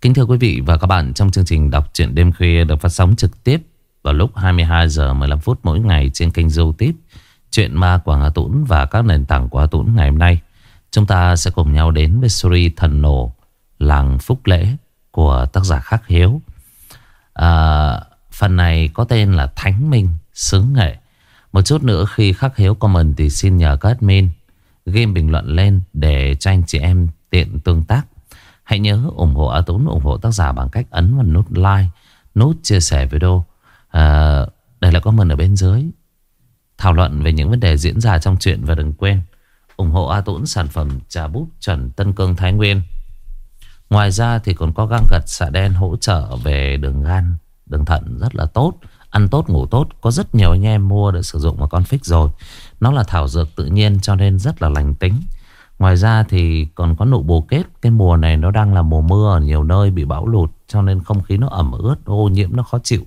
Kính thưa quý vị và các bạn, trong chương trình đọc truyện đêm khuya được phát sóng trực tiếp vào lúc 22 giờ 15 phút mỗi ngày trên kênh YouTube truyện ma của Hà Tũng và các nền tảng của Hà Tũng ngày hôm nay. Chúng ta sẽ cùng nhau đến với series Thần Nổ Làng Phúc Lễ của tác giả Khắc Hiếu. À, phần này có tên là Thánh Minh Sứ Nghệ. Một chút nữa khi Khắc Hiếu comment thì xin nhờ các admin game bình luận lên để cho anh chị em tiện tương tác. Hãy nhớ ủng hộ A Tốn, ủng hộ tác giả bằng cách ấn vào nút like, nút chia sẻ video. À, đây là comment ở bên dưới. Thảo luận về những vấn đề diễn ra trong chuyện và đừng quên ủng hộ A Tốn sản phẩm trà búp chuẩn Tân Cương Thái Nguyên. Ngoài ra thì còn có găng gật xạ đen hỗ trợ về đường gan, đường thận rất là tốt. Ăn tốt ngủ tốt Có rất nhiều anh em mua để sử dụng mà con fix rồi Nó là thảo dược tự nhiên cho nên rất là lành tính Ngoài ra thì còn có nụ bồ kết. Cái mùa này nó đang là mùa mưa Ở nhiều nơi bị bão lụt, Cho nên không khí nó ẩm ướt, Ô nhiễm nó khó chịu.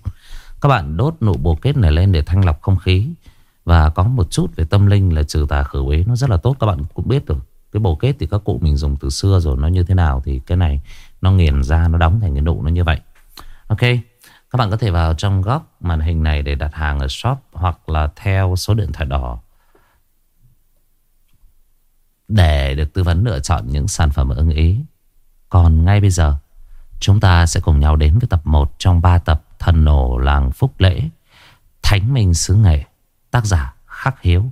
Các bạn đốt nụ bồ kết này lên để thanh lọc không khí. Và có một chút về tâm linh là trừ tà khử uế, Nó rất là tốt. Các bạn cũng biết rồi, Cái bồ kết thì các cụ mình dùng từ xưa rồi, Nó như thế nào thì cái này Nó nghiền ra nó đóng thành cái nụ nó như vậy. Ok, các bạn có thể vào trong góc màn hình này để đặt hàng ở shop hoặc là theo số điện thoại đỏ để được tư vấn lựa chọn những sản phẩm ưng ý. Còn ngay bây giờ, chúng ta sẽ cùng nhau đến với tập 1 trong 3 tập Thần Nổ Làng Phúc Lễ, Thánh Minh Sứ Nghệ, tác giả Khắc Hiếu.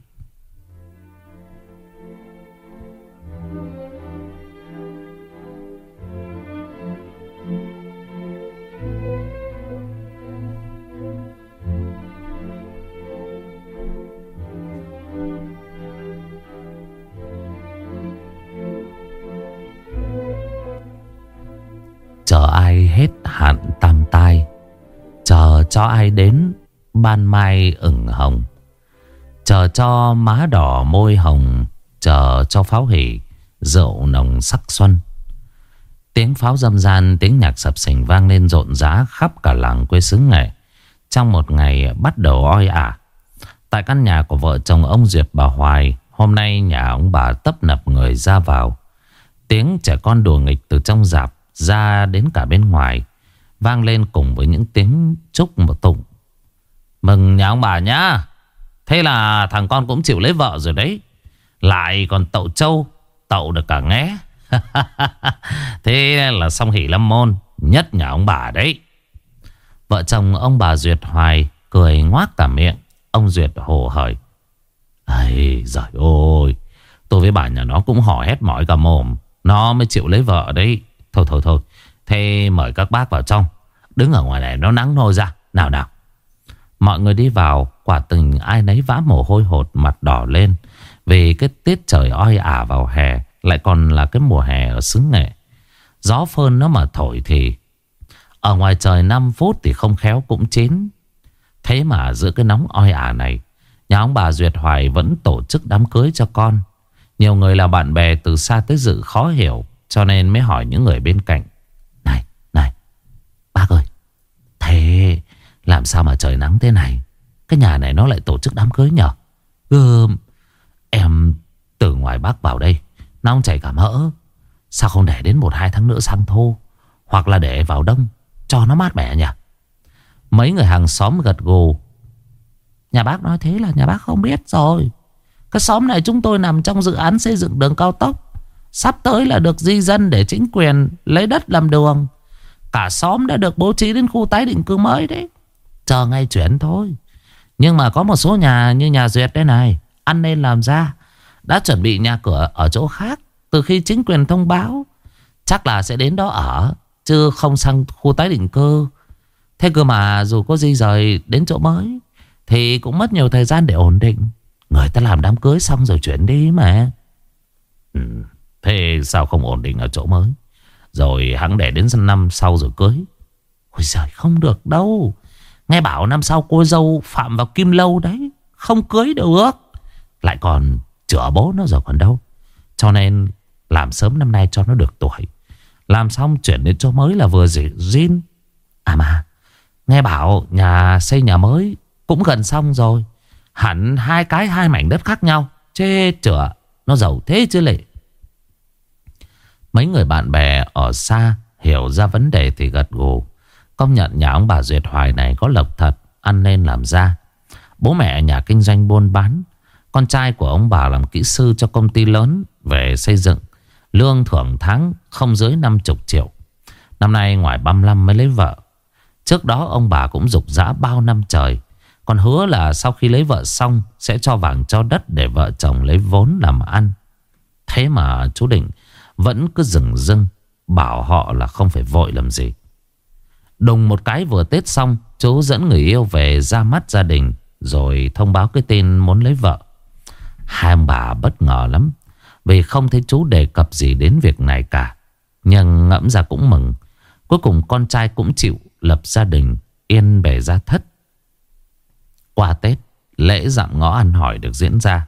Hạn tam tai. Chờ cho ai đến, Ban mai ửng hồng. Chờ cho má đỏ môi hồng, Chờ cho pháo hỉ, Rượu nồng sắc xuân. Tiếng pháo dâm gian Tiếng nhạc sập sình vang lên rộn rã Khắp cả làng quê xứ nghệ. Trong một ngày bắt đầu oi ả, Tại căn nhà của vợ chồng ông Duyệt bà Hoài, Hôm nay nhà ông bà tấp nập người ra vào. Tiếng trẻ con đùa nghịch từ trong dạp ra đến cả bên ngoài. Vang lên cùng với những tiếng chúc một tụng Mừng nhà ông bà nhá. Thế là thằng con cũng chịu lấy vợ rồi đấy. Lại còn tậu trâu Tậu được cả nghe. Thế là xong hỷ lâm môn, Nhất nhà ông bà đấy. Vợ chồng ông bà Duyệt Hoài Cười ngoác cả miệng, Ông Duyệt hồ hởi. Ây giời ơi Tôi với bà nhà nó cũng hò hét mỏi cả mồm, Nó mới chịu lấy vợ đấy. Thôi thôi thôi Thế mời các bác vào trong. Đứng ở ngoài này, nó nắng nôi ra. Nào nào. Mọi người đi vào, Quả tình ai nấy vã mồ hôi hột, mặt đỏ lên. Vì cái tiết trời oi ả vào hè, Lại còn là cái mùa hè ở xứ nghệ. Gió phơn nó mà thổi thì Ở ngoài trời 5 phút thì không khéo cũng chín. Thế mà giữa cái nóng oi ả này, Nhà ông bà Duyệt Hoài vẫn tổ chức đám cưới cho con. Nhiều người là bạn bè từ xa tới dự khó hiểu, cho nên mới hỏi những người bên cạnh. Bác ơi, Thế làm sao mà trời nắng thế này? Cái nhà này nó lại tổ chức đám cưới nhở? Gơm Em từ ngoài bác vào đây Nóng chảy cả mỡ. Sao không để đến một hai tháng nữa sang thô? Hoặc là để vào đông, Cho nó mát mẻ nhỉ? Mấy người hàng xóm gật gù. Nhà bác nói thế là nhà bác không biết rồi. Cái xóm này chúng tôi nằm trong dự án xây dựng đường cao tốc. Sắp tới là được di dân để chính quyền lấy đất làm đường. Cả xóm đã được bố trí đến khu tái định cư mới đấy. Chờ ngay chuyển thôi. Nhưng mà có một số nhà như nhà Duyệt đây này. Ăn nên làm ra. Đã chuẩn bị nhà cửa ở chỗ khác. Từ khi chính quyền thông báo. Chắc là sẽ đến đó ở. Chứ không sang khu tái định cư. Thế cơ mà dù có di rời đến chỗ mới. Thì cũng mất nhiều thời gian để ổn định. Người ta làm đám cưới xong rồi chuyển đi mà. Ừ. Thế sao không ổn định ở chỗ mới rồi hắn để đến năm sau rồi cưới. Ôi giời, không được đâu. Nghe bảo năm sau cô dâu phạm vào kim lâu đấy, Không cưới được. Lại còn chữa bố nó rồi còn đâu. Cho nên làm sớm năm nay cho nó được tuổi. Làm xong chuyển đến chỗ mới là vừa gì Jin À mà, Nghe bảo nhà xây nhà mới Cũng gần xong rồi. Hẳn hai cái hai mảnh đất khác nhau, Chê chữa, Nó giàu thế chứ lệ. Mấy người bạn bè ở xa hiểu ra vấn đề thì gật gù. Công nhận nhà ông bà Duyệt Hoài này có lộc thật, ăn nên làm ra. Bố mẹ nhà kinh doanh buôn bán. Con trai của ông bà làm kỹ sư cho công ty lớn về xây dựng. Lương thưởng tháng không dưới 50 triệu. Năm nay ngoài 35 mới lấy vợ. Trước đó ông bà cũng dục dã bao năm trời. Còn hứa là sau khi lấy vợ xong sẽ cho vàng cho đất để vợ chồng lấy vốn làm ăn. Thế mà chú Định vẫn cứ dừng dưng bảo họ là không phải vội làm gì. Đùng một cái vừa Tết xong, Chú dẫn người yêu về ra mắt gia đình, Rồi thông báo cái tin muốn lấy vợ. Hai ông bà bất ngờ lắm, Vì không thấy chú đề cập gì đến việc này cả. Nhưng ngẫm ra cũng mừng, Cuối cùng con trai cũng chịu lập gia đình, Yên bề gia thất. Qua Tết, Lễ dặm ngõ ăn hỏi được diễn ra.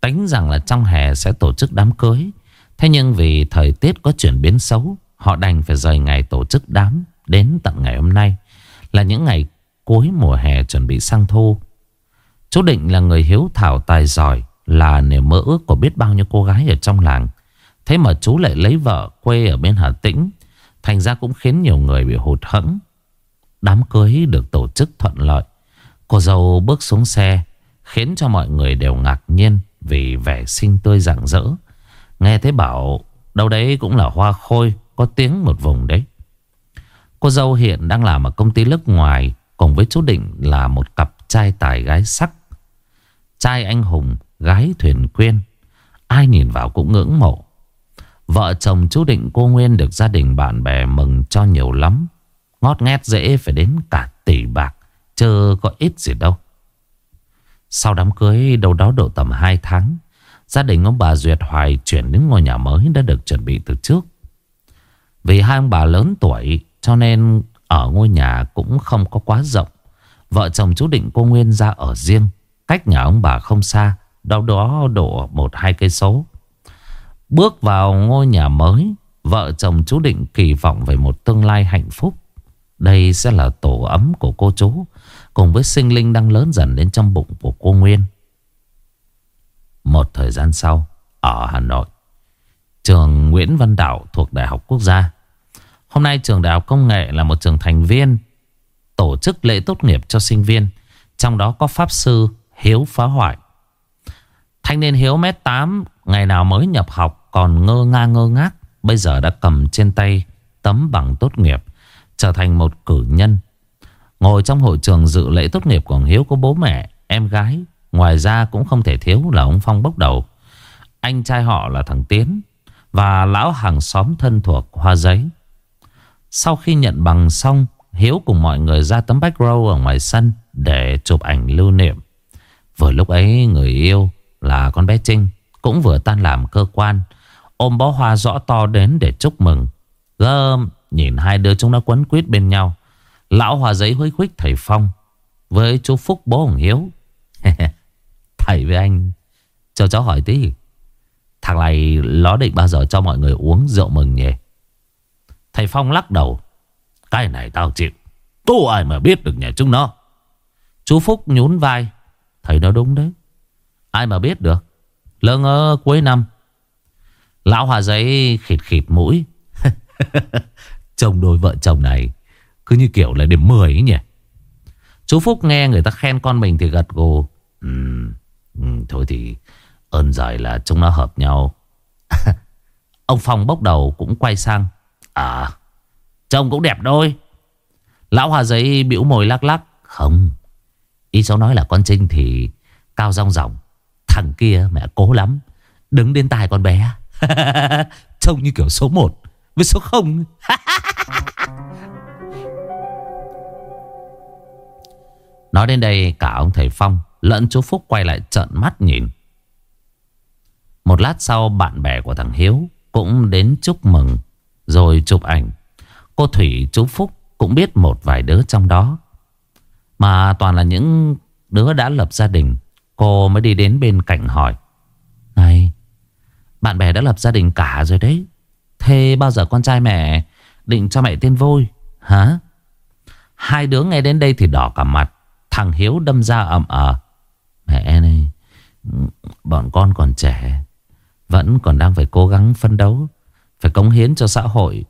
Tính rằng là trong hè sẽ tổ chức đám cưới Thế nhưng vì thời tiết có chuyển biến xấu, Họ đành phải rời ngày tổ chức đám Đến tận ngày hôm nay, Là những ngày cuối mùa hè chuẩn bị sang thu. Chú Định là người hiếu thảo tài giỏi, Là niềm mơ ước của biết bao nhiêu cô gái ở trong làng. Thế mà chú lại lấy vợ quê ở bên Hà Tĩnh, Thành ra cũng khiến nhiều người bị hụt hẫng. Đám cưới được tổ chức thuận lợi. Cô dâu bước xuống xe, Khiến cho mọi người đều ngạc nhiên Vì vẻ xinh tươi rạng rỡ. Nghe thấy bảo Đâu đấy cũng là hoa khôi Có tiếng một vùng đấy. Cô dâu hiện đang làm ở công ty nước ngoài Cùng với chú Định là một cặp trai tài gái sắc. Trai anh hùng, gái thuyền quyên. Ai nhìn vào cũng ngưỡng mộ. Vợ chồng chú Định cô Nguyên được gia đình bạn bè mừng cho nhiều lắm. Ngót nghét dễ phải đến cả tỷ bạc Chứ có ít gì đâu. Sau đám cưới đâu đó độ tầm 2 tháng Gia đình ông bà Duyệt Hoài chuyển đến ngôi nhà mới đã được chuẩn bị từ trước. Vì hai ông bà lớn tuổi, cho nên ở ngôi nhà cũng không có quá rộng. Vợ chồng chú định cô Nguyên ra ở riêng, Cách nhà ông bà không xa, Đâu đó độ một hai cây số. Bước vào ngôi nhà mới, Vợ chồng chú định kỳ vọng về một tương lai hạnh phúc. Đây sẽ là tổ ấm của cô chú, Cùng với sinh linh đang lớn dần đến trong bụng của cô Nguyên. Một thời gian sau Ở Hà Nội Trường Nguyễn Văn Đạo thuộc Đại học Quốc gia Hôm nay trường Đại học Công nghệ là một trường thành viên tổ chức lễ tốt nghiệp cho sinh viên. Trong đó có Pháp Sư Hiếu Phá Hoại. Thanh niên Hiếu mét 8 ngày nào mới nhập học còn ngơ nga ngơ ngác. Bây giờ đã cầm trên tay tấm bằng tốt nghiệp. Trở thành một cử nhân. Ngồi trong hội trường dự lễ tốt nghiệp của Hiếu có bố mẹ, em gái. Ngoài ra cũng không thể thiếu là ông Phong bốc đầu. Anh trai họ là thằng Tiến. Và lão hàng xóm thân thuộc Hoa Giấy. Sau khi nhận bằng xong, Hiếu cùng mọi người ra tấm background ở ngoài sân Để chụp ảnh lưu niệm Vừa lúc ấy, người yêu là con bé Trinh Cũng vừa tan làm cơ quan, Ôm bó hoa rõ to đến để chúc mừng Gơm, Nhìn hai đứa chúng nó quấn quýt bên nhau Lão hòa giấy hối khuyết thầy Phong Với chú Phúc bố Hồng Hiếu Thầy với anh Cho cháu hỏi tí Thằng này nó định bao giờ cho mọi người uống rượu mừng nhỉ Thầy Phong lắc đầu. Cái này tao chịu. Tu ai mà biết được nhà chúng nó. Chú Phúc nhún vai. Thầy nói đúng đấy. Ai mà biết được. Lỡ ngơ cuối năm. Lão Hòa Giấy khịt khịt mũi. chồng đôi vợ chồng này cứ như kiểu là điểm 10 ấy nhỉ. Chú Phúc nghe người ta khen con mình thì gật gù. Uhm, Ừ, thôi thì ơn giời là chúng nó hợp nhau. Ông Phong bốc đầu cũng quay sang. À Trông cũng đẹp đôi Lão Hòa Giấy biểu môi lắc lắc Không, Ý cháu nói là con Trinh thì Cao rong ròng, Thằng kia mẹ cố lắm, Đứng đến tài con bé Trông như kiểu số 1 Với số 0 Nói đến đây cả ông thầy Phong Lẫn chú Phúc quay lại trợn mắt nhìn. Một lát sau, bạn bè của thằng Hiếu Cũng đến chúc mừng, rồi chụp ảnh. Cô Thủy, chú Phúc cũng biết một vài đứa trong đó. Mà toàn là những đứa đã lập gia đình, Cô mới đi đến bên cạnh hỏi. Này, Bạn bè đã lập gia đình cả rồi đấy. Thế bao giờ con trai mẹ Định cho mẹ tên vui Hả? Hai đứa nghe đến đây thì đỏ cả mặt. Thằng Hiếu đâm ra ầm ờ. Mẹ này. Bọn con còn trẻ, Vẫn còn đang phải cố gắng phân đấu, phải cống hiến cho xã hội.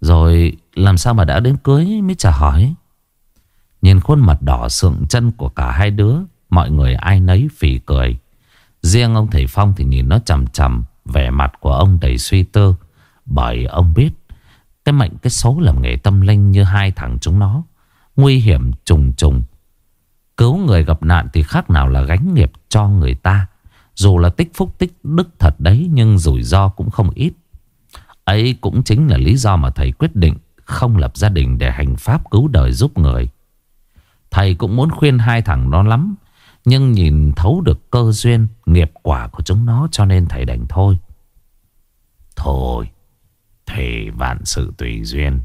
Rồi làm sao mà đã đến cưới mới trả hỏi. Nhìn khuôn mặt đỏ sượng chân của cả hai đứa, Mọi người ai nấy phỉ cười. Riêng ông thầy Phong thì nhìn nó chầm chầm Vẻ mặt của ông đầy suy tư. Bởi ông biết, Cái mệnh, cái số làm nghề tâm linh như hai thằng chúng nó, Nguy hiểm trùng trùng. Cứu người gặp nạn thì khác nào là gánh nghiệp cho người ta. Dù là tích phúc tích đức thật đấy, Nhưng rủi ro cũng không ít. Ấy cũng chính là lý do mà thầy quyết định Không lập gia đình để hành pháp cứu đời giúp người. Thầy cũng muốn khuyên hai thằng nó lắm, Nhưng nhìn thấu được cơ duyên, Nghiệp quả của chúng nó Cho nên thầy đành thôi. Thôi thầy vạn sự tùy duyên.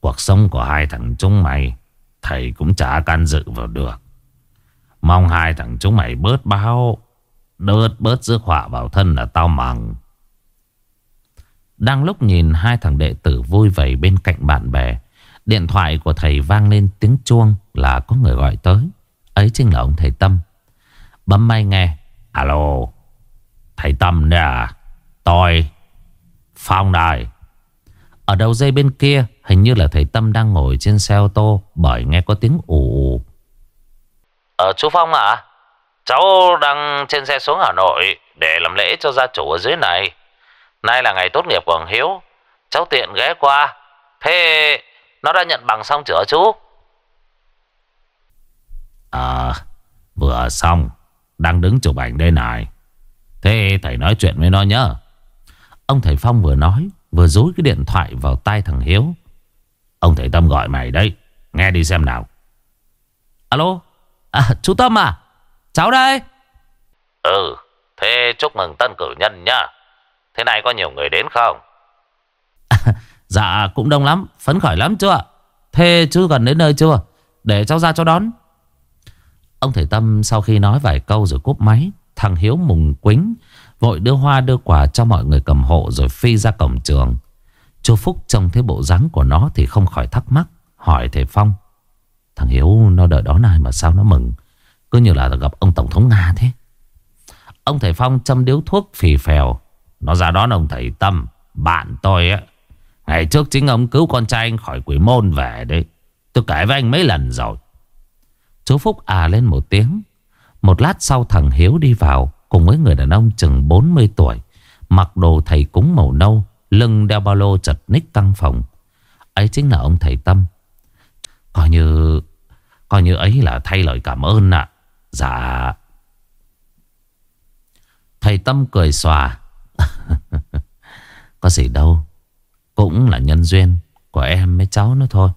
Cuộc sống của hai thằng chúng mày, Thầy cũng chả can dự vào được. Mong hai thằng chúng mày bớt bao Đớt bớt rước họa vào thân là tao mừng Đang lúc nhìn hai thằng đệ tử vui vầy bên cạnh bạn bè, Điện thoại của thầy vang lên tiếng chuông là có người gọi tới. Ấy chính là ông thầy Tâm. Bấm may nghe. Alo. Thầy Tâm nè. À? Tôi. Phong đây. Ở đầu dây bên kia, hình như là thầy Tâm đang ngồi trên xe ô tô bởi nghe có tiếng ù ù. Ờ chú Phong ạ. Cháu đang trên xe xuống Hà Nội để làm lễ cho gia chủ ở dưới này. Nay là ngày tốt nghiệp của Hoàng Hiếu. Cháu tiện ghé qua. Thế nó đã nhận bằng xong chưa chú? À, vừa xong. Đang đứng chụp ảnh đây này. Thế thầy nói chuyện với nó nhá. Ông thầy Phong vừa nói, vừa dối cái điện thoại vào tai thằng Hiếu. Ông thầy Tâm gọi mày đấy. Nghe đi xem nào. Alo, à, chú Tâm à? Cháu đây. Ừ, thế chúc mừng tân cử nhân nhá. Thế này có nhiều người đến không? Dạ cũng đông lắm Phấn khởi lắm chưa Thế chú gần đến nơi chưa Để cháu ra cho đón Ông thầy Tâm sau khi nói vài câu rồi cúp máy Thằng Hiếu mùng quính Vội đưa hoa đưa quà cho mọi người cầm hộ Rồi phi ra cổng trường Chú Phúc trông thấy bộ dáng của nó Thì không khỏi thắc mắc Hỏi thầy Phong Thằng Hiếu nó đợi đón ai mà sao nó mừng Cứ như là gặp ông Tổng thống Nga thế Ông thầy Phong châm điếu thuốc phì phèo Nó ra đón ông thầy Tâm, Bạn tôi á Ngày trước chính ông cứu con trai anh khỏi quỷ môn về đấy. Tôi kể với anh mấy lần rồi. Chú Phúc à lên một tiếng. Một lát sau thằng Hiếu đi vào cùng với người đàn ông chừng 40 tuổi. Mặc đồ thầy cúng màu nâu. Lưng đeo ba lô chật ních căng phòng. Ấy chính là ông thầy Tâm. Coi như... Coi như ấy là thay lời cảm ơn ạ. Dạ... Thầy Tâm cười xòa. Có gì đâu. Cũng là nhân duyên của em với cháu nó thôi.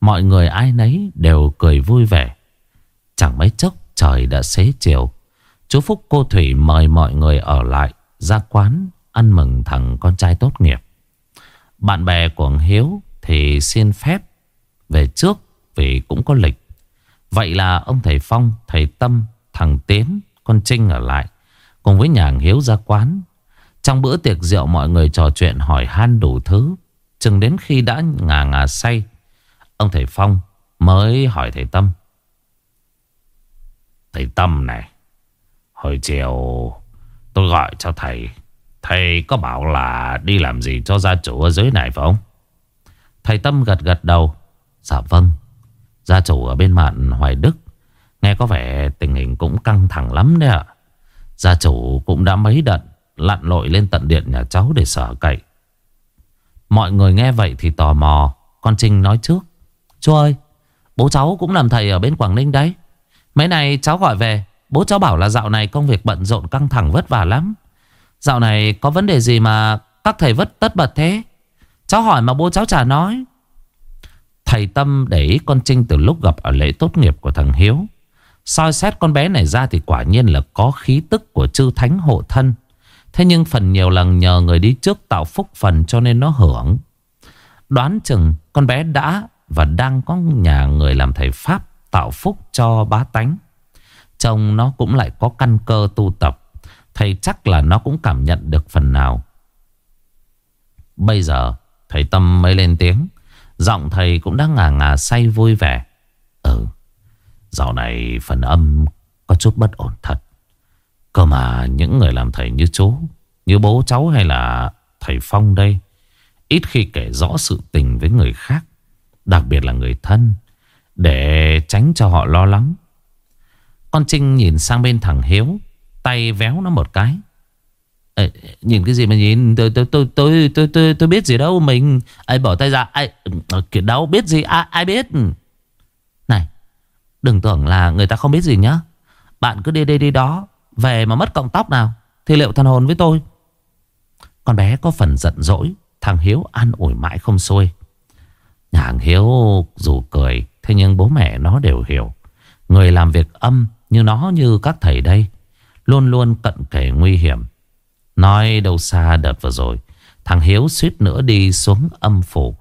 Mọi người ai nấy đều cười vui vẻ. Chẳng mấy chốc trời đã xế chiều. Chú Phúc cô Thủy mời mọi người ở lại ra quán ăn mừng thằng con trai tốt nghiệp. Bạn bè của Hiếu thì xin phép về trước vì cũng có lịch. Vậy là ông thầy Phong, thầy Tâm, thằng Tiến, con Trinh ở lại. Cùng với nhà Hiếu ra quán trong bữa tiệc rượu mọi người trò chuyện hỏi han đủ thứ. Chừng đến khi đã ngà ngà say. Ông thầy Phong mới hỏi thầy Tâm. Thầy Tâm này. Hồi chiều tôi gọi cho thầy. Thầy có bảo là đi làm gì cho gia chủ ở dưới này phải không? Thầy Tâm gật gật đầu. Dạ vâng. Gia chủ ở bên mạn Hoài Đức. Nghe có vẻ tình hình cũng căng thẳng lắm đấy ạ. Gia chủ cũng đã mấy đợt Lặn lội lên tận điện nhà cháu để sở cậy Mọi người nghe vậy thì tò mò, Con Trinh nói trước Chú ơi, Bố cháu cũng làm thầy ở bên Quảng Ninh đấy Mấy này cháu gọi về, Bố cháu bảo là dạo này công việc bận rộn căng thẳng vất vả lắm Dạo này có vấn đề gì mà Các thầy vất tất bật thế Cháu hỏi mà bố cháu chả nói Thầy Tâm để ý con Trinh từ lúc gặp ở lễ tốt nghiệp của thằng Hiếu soi xét con bé này ra thì quả nhiên là có khí tức của chư thánh hộ thân Thế nhưng phần nhiều lần nhờ người đi trước tạo phúc phần cho nên nó hưởng. Đoán chừng con bé đã và đang có nhà người làm thầy Pháp tạo phúc cho bá tánh. Chồng nó cũng lại có căn cơ tu tập. Thầy chắc là nó cũng cảm nhận được phần nào. Bây giờ thầy Tâm mới lên tiếng. Giọng thầy cũng đang ngà ngà say vui vẻ. Ừ, dạo này phần âm có chút bất ổn thật. Cơ mà những người làm thầy như chú Như bố cháu hay là thầy Phong đây Ít khi kể rõ sự tình với người khác Đặc biệt là người thân Để tránh cho họ lo lắng Con Trinh nhìn sang bên thằng Hiếu Tay véo nó một cái Ê, Nhìn cái gì mà nhìn Tôi tôi tôi tôi tôi tôi, tôi biết gì đâu Mình ai bỏ tay ra ai ờ, Kiểu đâu biết gì ai, ai biết. Ừ. Này Đừng tưởng là người ta không biết gì nhá. Bạn cứ đi đi đi đó Về mà mất cọng tóc nào Thì liệu thần hồn với tôi? Con bé có phần giận dỗi Thằng Hiếu ăn ủi mãi không xuôi. Nhà hàng Hiếu dù cười Thế nhưng bố mẹ nó đều hiểu. Người làm việc âm như nó như các thầy đây Luôn luôn cận kề nguy hiểm. Nói đâu xa đợt vừa rồi, Thằng Hiếu suýt nữa đi xuống âm phủ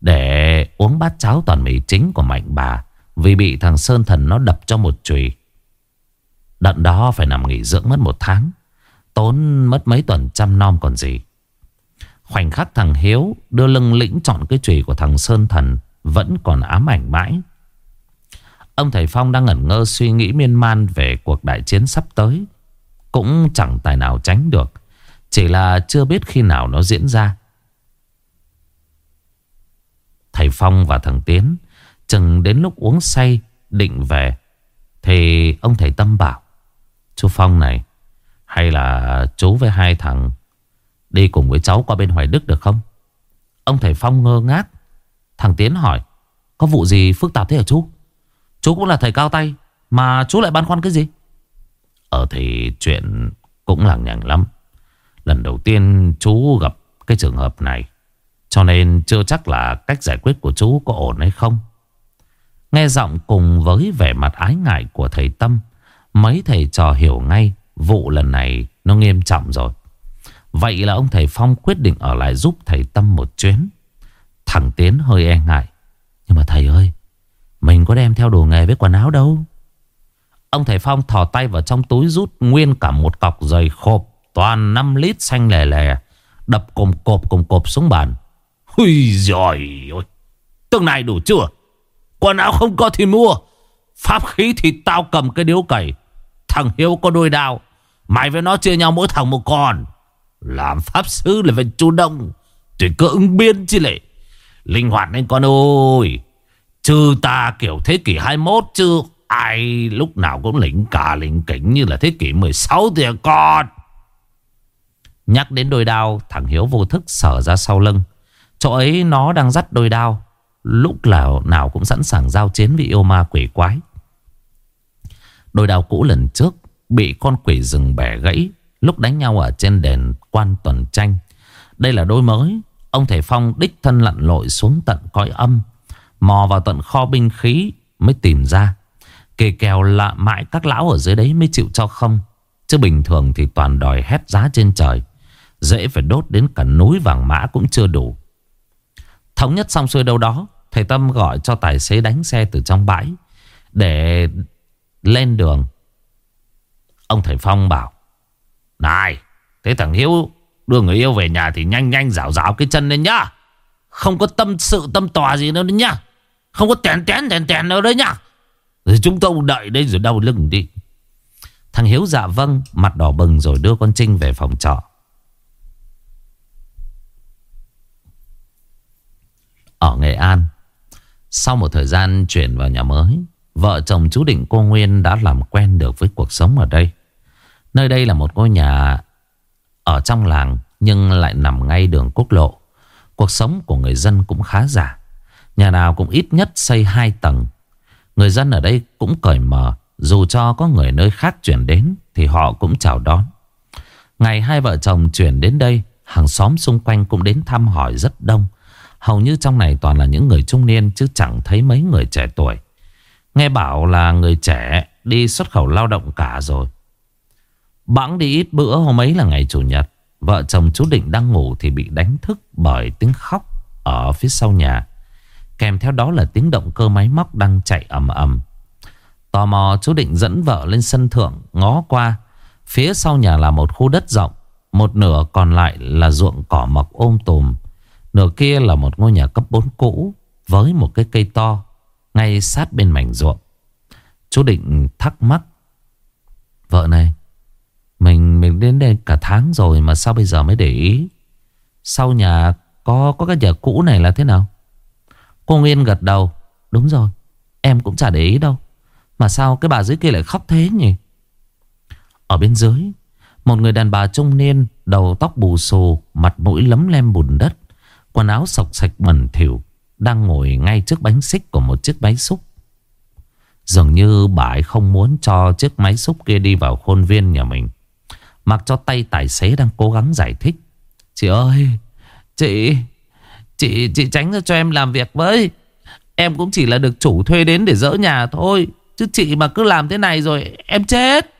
Để uống bát cháo toàn mì chính của mạnh bà, Vì bị thằng Sơn Thần nó đập cho một chùy. Đận đó phải nằm nghỉ dưỡng mất một tháng, Tốn mất mấy tuần chăm nom còn gì. Khoảnh khắc thằng Hiếu đưa lưng lĩnh chọn cái chùy của thằng Sơn Thần Vẫn còn ám ảnh mãi. Ông thầy Phong đang ngẩn ngơ suy nghĩ miên man về cuộc đại chiến sắp tới. Cũng chẳng tài nào tránh được chỉ là chưa biết khi nào nó diễn ra. Thầy Phong và thằng Tiến Chừng đến lúc uống say, định về. Thì ông thầy Tâm bảo, Chú Phong này, Hay là chú với hai thằng Đi cùng với cháu qua bên Hoài Đức được không? Ông thầy Phong ngơ ngác. Thằng Tiến hỏi, Có vụ gì phức tạp thế hả chú? Chú cũng là thầy cao tay Mà chú lại băn khoăn cái gì? Ờ thì chuyện cũng lằng nhằng lắm. Lần đầu tiên chú gặp cái trường hợp này. Cho nên chưa chắc là cách giải quyết của chú có ổn hay không. Nghe giọng cùng với vẻ mặt ái ngại của thầy Tâm, Mấy thầy trò hiểu ngay Vụ lần này nó nghiêm trọng rồi. Vậy là ông thầy Phong quyết định ở lại giúp thầy Tâm một chuyến. Thằng Tiến hơi e ngại. Nhưng mà thầy ơi, Mình có đem theo đồ nghề với quần áo đâu? Ông thầy Phong thò tay vào trong túi rút nguyên cả một cọc giày khộp. Toàn 5 lít xanh lè lè, Đập cồm cộp cồm cộp xuống bàn. Ui giời ơi, tương này đủ chưa? Quần áo không có thì mua, Pháp khí thì tao cầm cái điếu cày. Thằng Hiếu có đôi đao, Mày với nó chia nhau mỗi thằng một con. Làm pháp sư là phải chủ động tuyệt cơ ứng biến chứ lệ. Linh hoạt anh con ơi Chứ ta kiểu thế kỷ 21 chứ, Ai lúc nào cũng lĩnh cả lĩnh kính như là thế kỷ 16 thì con. Nhắc đến đôi đao, Thằng Hiếu vô thức sở ra sau lưng. Chỗ ấy nó đang dắt đôi đao. Lúc nào nào cũng sẵn sàng giao chiến với yêu ma quỷ quái. Đôi đao cũ lần trước Bị con quỷ rừng bẻ gãy, Lúc đánh nhau ở trên đền quan tuần tranh Đây là đôi mới. Ông Thể Phong đích thân lặn lội xuống tận cõi âm, Mò vào tận kho binh khí Mới tìm ra. Kề kèo lạ mãi các lão ở dưới đấy mới chịu cho không. Chứ bình thường thì toàn đòi hét giá trên trời. Dễ phải đốt đến cả núi vàng mã cũng chưa đủ. Thống nhất xong xuôi đâu đó, Thầy Tâm gọi cho tài xế đánh xe từ trong bãi Để lên đường. Ông thầy Phong bảo, Này, Thế thằng Hiếu đưa người yêu về nhà Thì nhanh nhanh rảo rảo cái chân lên nhá. Không có tâm sự, tâm tòa gì đâu đấy nhá. Không có tèn tèn tèn tèn đâu đấy nhá. Rồi chúng tôi đợi đây rồi đau lưng đi. Thằng Hiếu dạ vâng Mặt đỏ bừng rồi đưa con Trinh về phòng trọ. Ở Nghệ An. Sau một thời gian chuyển vào nhà mới, Vợ chồng chú Định cô Nguyên đã làm quen được với cuộc sống ở đây. Nơi đây là một ngôi nhà Ở trong làng, Nhưng lại nằm ngay đường quốc lộ. Cuộc sống của người dân cũng khá giả. Nhà nào cũng ít nhất xây hai tầng. Người dân ở đây cũng cởi mở, Dù cho có người nơi khác chuyển đến Thì họ cũng chào đón. Ngày hai vợ chồng chuyển đến đây, Hàng xóm xung quanh cũng đến thăm hỏi rất đông. Hầu như trong này toàn là những người trung niên, Chứ chẳng thấy mấy người trẻ tuổi. Nghe bảo là người trẻ Đi xuất khẩu lao động cả rồi. Bẵng đi ít bữa hôm ấy là ngày Chủ nhật, Vợ chồng chú Định đang ngủ Thì bị đánh thức bởi tiếng khóc Ở phía sau nhà. Kèm theo đó là tiếng động cơ máy móc đang chạy ầm ầm. Tò mò, chú Định dẫn vợ lên sân thượng, Ngó qua. Phía sau nhà là một khu đất rộng, Một nửa còn lại là ruộng cỏ mọc ôm tùm. Nửa kia là một ngôi nhà cấp 4 cũ Với một cái cây to Ngay sát bên mảnh ruộng. Chú Định thắc mắc, Vợ này, Mình mình đến đây cả tháng rồi Mà sao bây giờ mới để ý? Sau nhà có có cái nhà cũ này là thế nào? Cô Nguyên gật đầu, Đúng rồi, Em cũng chả để ý đâu. Mà sao cái bà dưới kia lại khóc thế nhỉ? Ở bên dưới, Một người đàn bà trung niên, Đầu tóc bù xù, Mặt mũi lấm lem bùn đất Quần áo sọc sạch bẩn thỉu Đang ngồi ngay trước bánh xích của một chiếc máy xúc. Dường như bà ấy không muốn cho chiếc máy xúc kia đi vào khuôn viên nhà mình. Mặc cho tay tài xế đang cố gắng giải thích. Chị ơi, Chị Chị chị tránh ra cho em làm việc với. Em cũng chỉ là được chủ thuê đến để dỡ nhà thôi. Chứ chị mà cứ làm thế này rồi Em chết.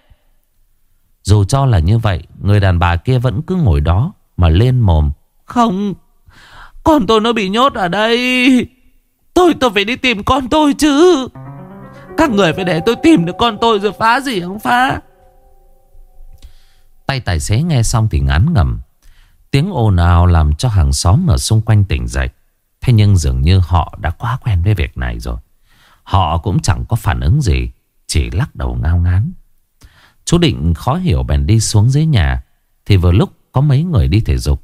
Dù cho là như vậy, Người đàn bà kia vẫn cứ ngồi đó Mà lên mồm. Không con tôi nó bị nhốt ở đây. Tôi tôi phải đi tìm con tôi chứ. Các người phải để tôi tìm được con tôi rồi phá gì không phá? Tay tài xế nghe xong thì ngán ngầm. Tiếng ồn ào làm cho hàng xóm ở xung quanh tỉnh dậy. Thế nhưng dường như họ đã quá quen với việc này rồi. Họ cũng chẳng có phản ứng gì, Chỉ lắc đầu ngao ngán. Chú định khó hiểu bèn đi xuống dưới nhà, Thì vừa lúc có mấy người đi thể dục.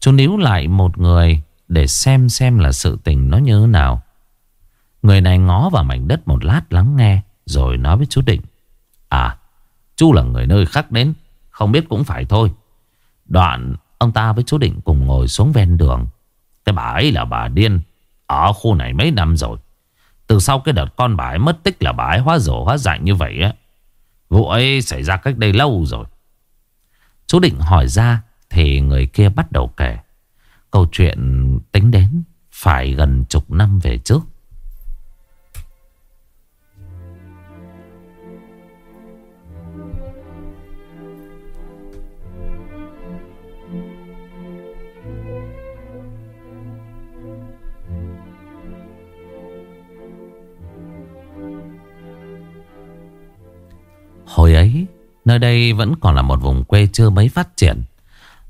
Chú níu lại một người để xem xem là sự tình nó như thế nào. Người này ngó vào mảnh đất một lát lắng nghe, Rồi nói với chú Định. À chú là người nơi khác đến, Không biết cũng phải thôi. Đoạn, ông ta với chú Định cùng ngồi xuống ven đường. Cái bà ấy là bà điên, Ở khu này mấy năm rồi. Từ sau cái đợt con bà ấy mất tích là bà ấy hóa rổ hóa dại như vậy á. Vụ ấy xảy ra cách đây lâu rồi. Chú Định hỏi ra, Thì người kia bắt đầu kể. Câu chuyện tính đến Phải gần chục năm về trước Hồi ấy, nơi đây vẫn còn là một vùng quê chưa mấy phát triển.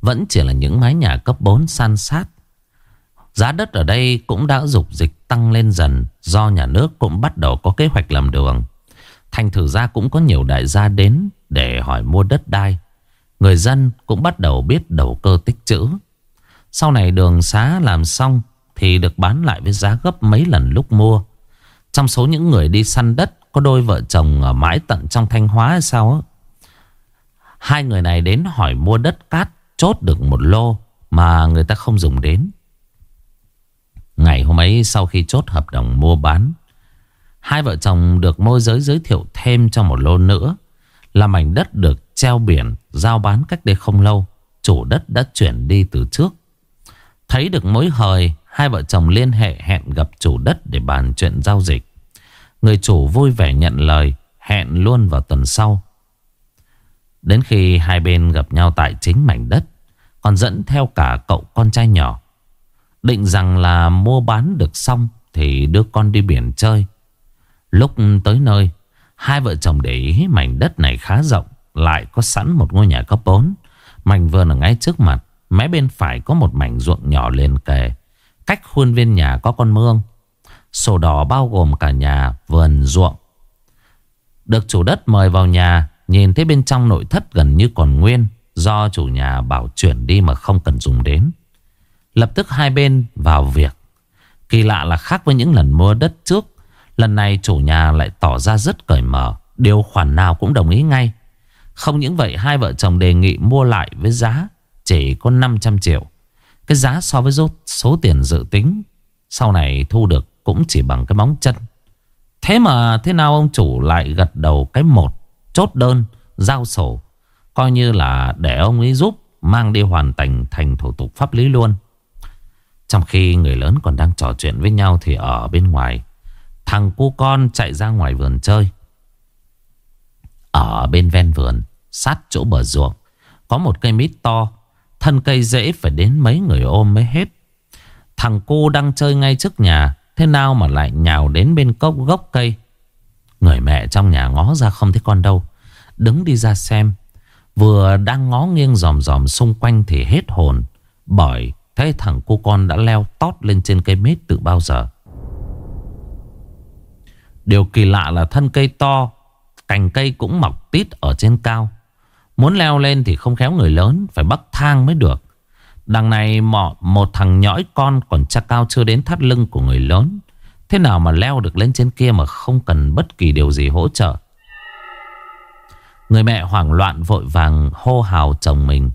Vẫn chỉ là những mái nhà cấp 4 san sát. Giá đất ở đây cũng đã dục dịch tăng lên dần do nhà nước cũng bắt đầu có kế hoạch làm đường. Thành thử ra cũng có nhiều đại gia đến để hỏi mua đất đai. Người dân cũng bắt đầu biết đầu cơ tích trữ. Sau này đường xá làm xong thì được bán lại với giá gấp mấy lần lúc mua. Trong số những người đi săn đất, có đôi vợ chồng ở mãi tận trong Thanh Hóa hay sao á. Hai người này đến hỏi mua đất cát chốt được một lô mà người ta không dùng đến. Ngày hôm ấy sau khi chốt hợp đồng mua bán, hai vợ chồng được môi giới giới thiệu thêm cho một lô nữa là mảnh đất được treo biển giao bán cách đây không lâu. Chủ đất đã chuyển đi từ trước. Thấy được mối hời, hai vợ chồng liên hệ hẹn gặp chủ đất để bàn chuyện giao dịch. Người chủ vui vẻ nhận lời Hẹn luôn vào tuần sau Đến khi hai bên gặp nhau tại chính mảnh đất Còn dẫn theo cả cậu con trai nhỏ. Định rằng là mua bán được xong Thì đưa con đi biển chơi. Lúc tới nơi Hai vợ chồng để ý mảnh đất này khá rộng Lại có sẵn một ngôi nhà cấp 4 Mảnh vườn ở ngay trước mặt Mé bên phải có một mảnh ruộng nhỏ liền kề. Cách khuôn viên nhà có con mương. Sổ đỏ bao gồm cả nhà, vườn, ruộng. Được chủ đất mời vào nhà, nhìn thấy bên trong nội thất gần như còn nguyên. Do chủ nhà bảo chuyển đi mà không cần dùng đến. Lập tức hai bên vào việc. Kỳ lạ là khác với những lần mua đất trước. Lần này chủ nhà lại tỏ ra rất cởi mở. Điều khoản nào cũng đồng ý ngay. Không những vậy, hai vợ chồng đề nghị mua lại với giá chỉ có 500 triệu. Cái giá so với số tiền dự tính, sau này thu được cũng chỉ bằng cái móng chân Thế mà thế nào ông chủ lại gật đầu cái một Chốt đơn, Giao sổ. Coi như là để ông ấy giúp Mang đi hoàn thành thành thủ tục pháp lý luôn. Trong khi người lớn còn đang trò chuyện với nhau Thì ở bên ngoài, Thằng cu con chạy ra ngoài vườn chơi. Ở bên ven vườn, Sát chỗ bờ ruộng, Có một cây mít to, Thân cây dễ phải đến mấy người ôm mới hết. Thằng cu đang chơi ngay trước nhà, Thế nào mà lại nhào đến bên cốc gốc cây? Người mẹ trong nhà ngó ra không thấy con đâu. Đứng đi ra xem. Vừa đang ngó nghiêng dòm dòm xung quanh thì hết hồn. Bởi thấy thằng cô con đã leo tót lên trên cây mít từ bao giờ. Điều kỳ lạ là thân cây to Cành cây cũng mọc tít ở trên cao. Muốn leo lên thì không khéo người lớn Phải bắt thang mới được. Đằng này mọ, một thằng nhõi con còn cha cao chưa đến thắt lưng của người lớn. Thế nào mà leo được lên trên kia mà không cần bất kỳ điều gì hỗ trợ. Người mẹ hoảng loạn vội vàng hô hào chồng mình.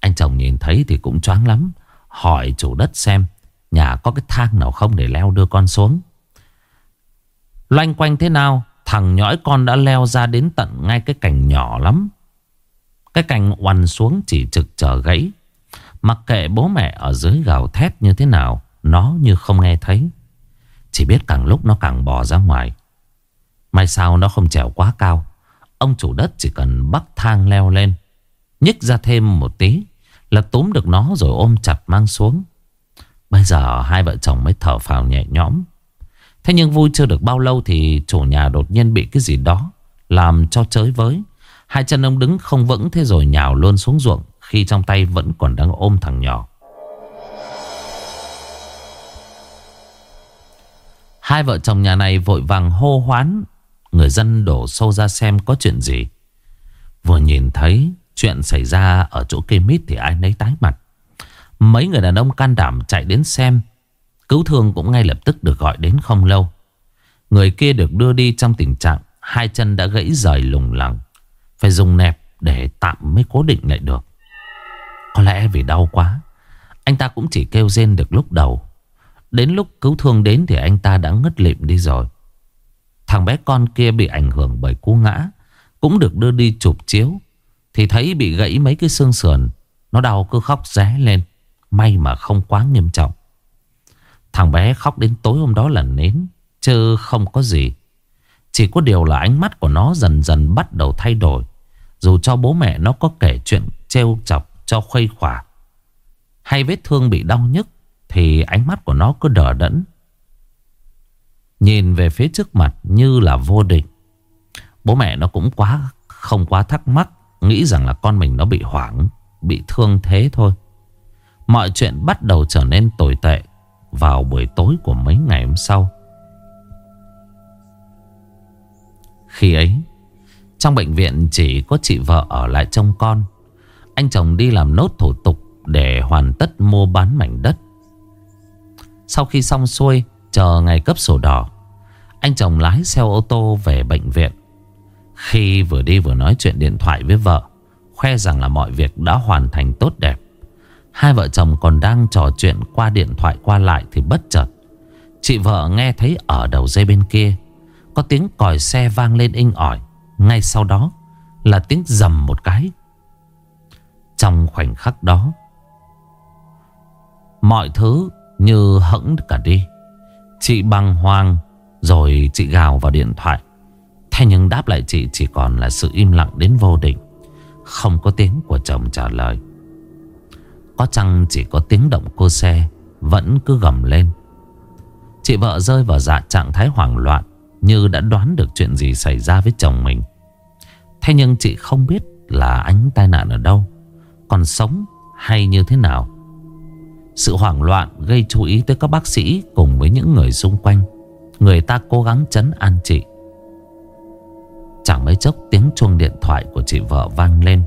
Anh chồng nhìn thấy thì cũng choáng lắm. Hỏi chủ đất xem nhà có cái thang nào không để leo đưa con xuống. Loanh quanh thế nào, Thằng nhõi con đã leo ra đến tận ngay cái cành nhỏ lắm Cái cành oằn xuống chỉ trực chờ gãy Mặc kệ bố mẹ ở dưới gào thét như thế nào, Nó như không nghe thấy chỉ biết càng lúc nó càng bò ra ngoài May sao nó không trèo quá cao Ông chủ đất chỉ cần bắt thang leo lên, Nhích ra thêm một tí Là túm được nó rồi ôm chặt mang xuống Bây giờ hai vợ chồng mới thở phào nhẹ nhõm Thế nhưng vui chưa được bao lâu thì chủ nhà đột nhiên bị cái gì đó làm cho chới với. Hai chân ông đứng không vững thế rồi nhào luôn xuống ruộng khi trong tay vẫn còn đang ôm thằng nhỏ. Hai vợ chồng nhà này vội vàng hô hoán. Người dân đổ xô ra xem có chuyện gì. Vừa nhìn thấy chuyện xảy ra ở chỗ cây mít thì ai nấy tái mặt. Mấy người đàn ông can đảm chạy đến xem Cứu thương cũng ngay lập tức được gọi đến không lâu. Người kia được đưa đi trong tình trạng hai chân đã gãy rời lùng lẳng. Phải dùng nẹp để tạm mới cố định lại được. Có lẽ vì đau quá, anh ta cũng chỉ kêu rên được lúc đầu. Đến lúc cứu thương đến thì anh ta đã ngất lịm đi rồi. Thằng bé con kia bị ảnh hưởng bởi cú ngã, cũng được đưa đi chụp chiếu. Thì thấy bị gãy mấy cái xương sườn, nó đau cứ khóc ré lên. May mà không quá nghiêm trọng. Thằng bé khóc đến tối hôm đó là nến Chứ không có gì Chỉ có điều là ánh mắt của nó dần dần bắt đầu thay đổi Dù cho bố mẹ nó có kể chuyện trêu chọc cho khuây khỏa Hay vết thương bị đau nhức thì ánh mắt của nó cứ đờ đẫn Nhìn về phía trước mặt như là vô định Bố mẹ nó cũng quá không quá thắc mắc Nghĩ rằng là con mình nó bị hoảng Bị thương thế thôi Mọi chuyện bắt đầu trở nên tồi tệ vào buổi tối của mấy ngày hôm sau. Khi ấy, trong bệnh viện chỉ có chị vợ ở lại trông con. Anh chồng đi làm nốt thủ tục để hoàn tất mua bán mảnh đất. Sau khi xong xuôi, chờ ngày cấp sổ đỏ, anh chồng lái xe ô tô về bệnh viện. Khi vừa đi vừa nói chuyện điện thoại với vợ, khoe rằng là mọi việc đã hoàn thành tốt đẹp. Hai vợ chồng còn đang trò chuyện qua điện thoại qua lại thì bất chợt. Chị vợ nghe thấy ở đầu dây bên kia có tiếng còi xe vang lên inh ỏi. Ngay sau đó là tiếng dầm một cái. Trong khoảnh khắc đó, mọi thứ như hững cả đi. Chị băng hoang, rồi chị gào vào điện thoại. Thế nhưng đáp lại chị chỉ còn là sự im lặng đến vô định. Không có tiếng của chồng trả lời. Có chăng chỉ có tiếng động cô xe Vẫn cứ gầm lên Chị vợ rơi vào dạ trạng thái hoảng loạn, Như đã đoán được chuyện gì xảy ra với chồng mình Thế nhưng chị không biết là anh tai nạn ở đâu, Còn sống hay như thế nào sự hoảng loạn gây chú ý tới các bác sĩ Cùng với những người xung quanh. Người ta cố gắng chấn an chị. Chẳng mấy chốc tiếng chuông điện thoại của chị vợ vang lên.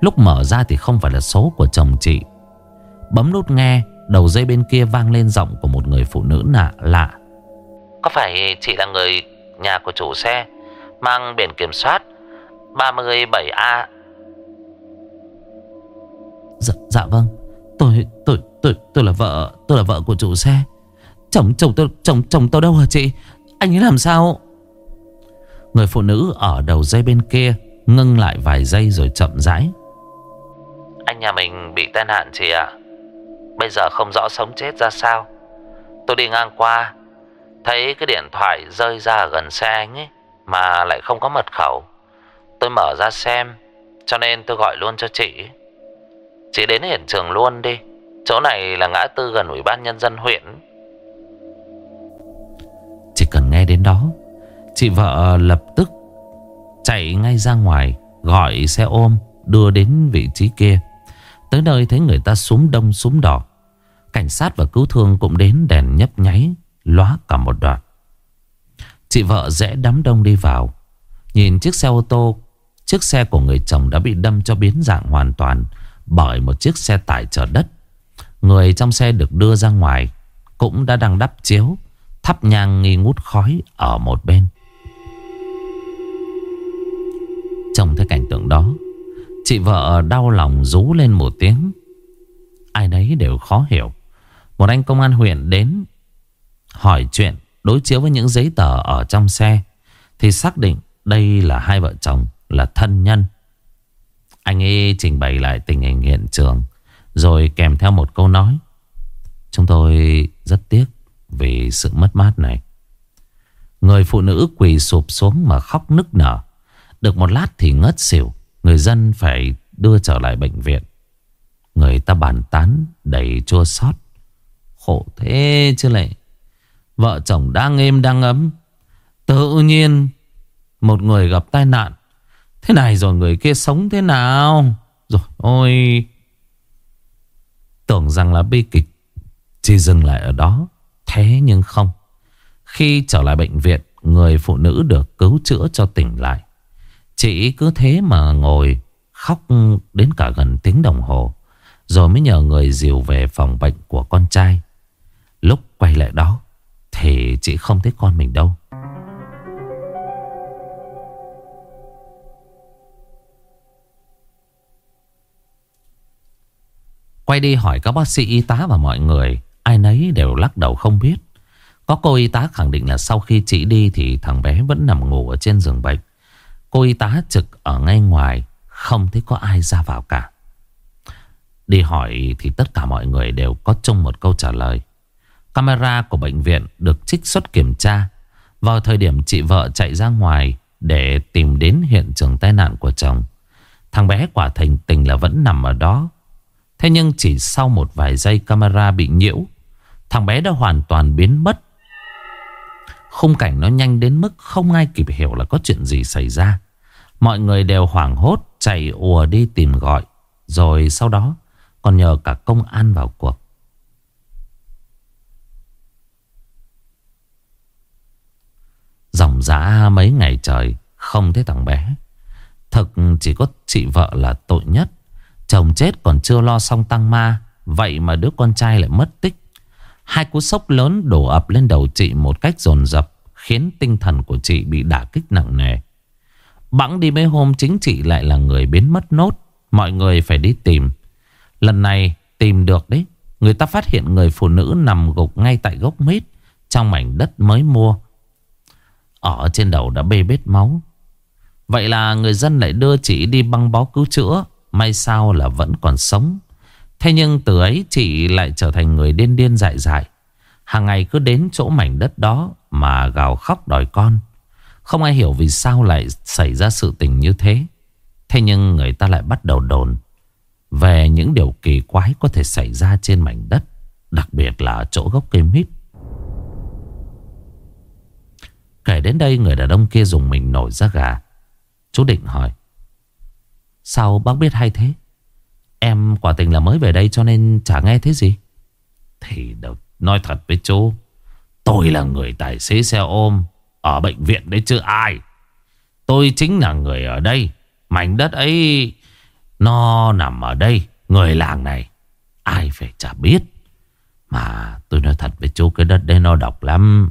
Lúc mở ra thì không phải là số của chồng chị. Bấm nút nghe Đầu dây bên kia vang lên giọng của một người phụ nữ nạ lạ. Có phải chị là người nhà của chủ xe Mang biển kiểm soát 37A Dạ, dạ vâng Tôi, tôi, tôi, tôi là vợ Tôi là vợ của chủ xe. Chồng, chồng tôi, chồng, chồng tôi đâu hả chị? Anh ấy làm sao? Người phụ nữ ở đầu dây bên kia Ngưng lại vài giây rồi chậm rãi. Anh nhà mình bị tai nạn chị ạ. Bây giờ không rõ sống chết ra sao. Tôi đi ngang qua Thấy cái điện thoại rơi ra gần xe anh ấy Mà lại không có mật khẩu. Tôi mở ra xem Cho nên tôi gọi luôn cho chị. Chị đến hiện trường luôn đi. Chỗ này là ngã tư gần ủy ban nhân dân huyện. Chỉ cần nghe đến đó. Chị vợ lập tức Chạy ngay ra ngoài, Gọi xe ôm, Đưa đến vị trí kia. Tới nơi thấy người ta súng đông súng đỏ. Cảnh sát và cứu thương cũng đến đèn nhấp nháy, Lóa cả một đoạn. Chị vợ rẽ đám đông đi vào. Nhìn chiếc xe ô tô, Chiếc xe của người chồng đã bị đâm cho biến dạng hoàn toàn bởi một chiếc xe tải chở đất. Người trong xe được đưa ra ngoài cũng đã đang đắp chiếu, thắp nhang nghi ngút khói ở một bên. Trong thấy cảnh tượng đó, chị vợ đau lòng rú lên một tiếng. Ai nấy đều khó hiểu. Một anh công an huyện đến hỏi chuyện đối chiếu với những giấy tờ ở trong xe thì xác định đây là hai vợ chồng là thân nhân. Anh ấy trình bày lại tình hình hiện trường, rồi kèm theo một câu nói. Chúng tôi rất tiếc vì sự mất mát này. Người phụ nữ quỳ sụp xuống mà khóc nức nở. Được một lát thì ngất xỉu. Người dân phải đưa trở lại bệnh viện. Người ta bàn tán đầy chua xót Khổ thế chứ lại Vợ chồng đang êm đang ấm Tự nhiên, Một người gặp tai nạn Thế này rồi, người kia sống thế nào? Rồi, ôi, Tưởng rằng là bi kịch. Chỉ dừng lại ở đó. Thế nhưng không. Khi trở lại bệnh viện, Người phụ nữ được cứu chữa cho tỉnh lại. Chị cứ thế mà ngồi, Khóc đến cả gần tiếng đồng hồ, Rồi mới nhờ người dìu về phòng bệnh của con trai. Lúc quay lại đó, Thì chị không thấy con mình đâu. Quay đi hỏi các bác sĩ y tá và mọi người, Ai nấy đều lắc đầu không biết. Có cô y tá khẳng định là sau khi chị đi Thì thằng bé vẫn nằm ngủ ở trên giường bệnh. Cô y tá trực ở ngay ngoài, Không thấy có ai ra vào cả. Đi hỏi thì tất cả mọi người đều có chung một câu trả lời. Camera của bệnh viện được trích xuất kiểm tra. Vào thời điểm chị vợ chạy ra ngoài Để tìm đến hiện trường tai nạn của chồng, Thằng bé quả thành tình là vẫn nằm ở đó. Thế nhưng chỉ sau một vài giây camera bị nhiễu, Thằng bé đã hoàn toàn biến mất. Khung cảnh nó nhanh đến mức không ai kịp hiểu là có chuyện gì xảy ra. Mọi người đều hoảng hốt, chạy ùa đi tìm gọi. Rồi sau đó, còn nhờ cả công an vào cuộc. Dòng giã mấy ngày trời, Không thấy thằng bé. Thực chỉ có chị vợ là tội nhất. Chồng chết còn chưa lo xong tăng ma, Vậy mà đứa con trai lại mất tích. Hai cú sốc lớn đổ ập lên đầu chị một cách dồn dập, Khiến tinh thần của chị bị đả kích nặng nề. Bẵng đi mấy hôm chính chị lại là người biến mất nốt, Mọi người phải đi tìm. Lần này tìm được đấy, Người ta phát hiện người phụ nữ nằm gục ngay tại gốc mít, Trong mảnh đất mới mua. Ở trên đầu đã bê bết máu. Vậy là người dân lại đưa chị đi băng bó cứu chữa. May sao là vẫn còn sống. Thế nhưng từ ấy chị lại trở thành người điên điên dại dại. Hàng ngày cứ đến chỗ mảnh đất đó Mà gào khóc đòi con. Không ai hiểu vì sao lại xảy ra sự tình như thế. Thế nhưng người ta lại bắt đầu đồn Về những điều kỳ quái có thể xảy ra trên mảnh đất, Đặc biệt là chỗ gốc cây mít. Kể đến đây người đàn ông kia dùng mình nổi ra gà. Chú Định hỏi Sao bác biết hay thế? Em quả tình là mới về đây cho nên chả nghe thế gì. Thì đâu, nói thật với chú, Tôi là người tài xế xe ôm Ở bệnh viện đấy chứ ai? Tôi chính là người ở đây, Mảnh đất ấy Nó nằm ở đây, Người làng này, Ai phải chả biết. Mà tôi nói thật với chú, Cái đất đấy nó độc lắm.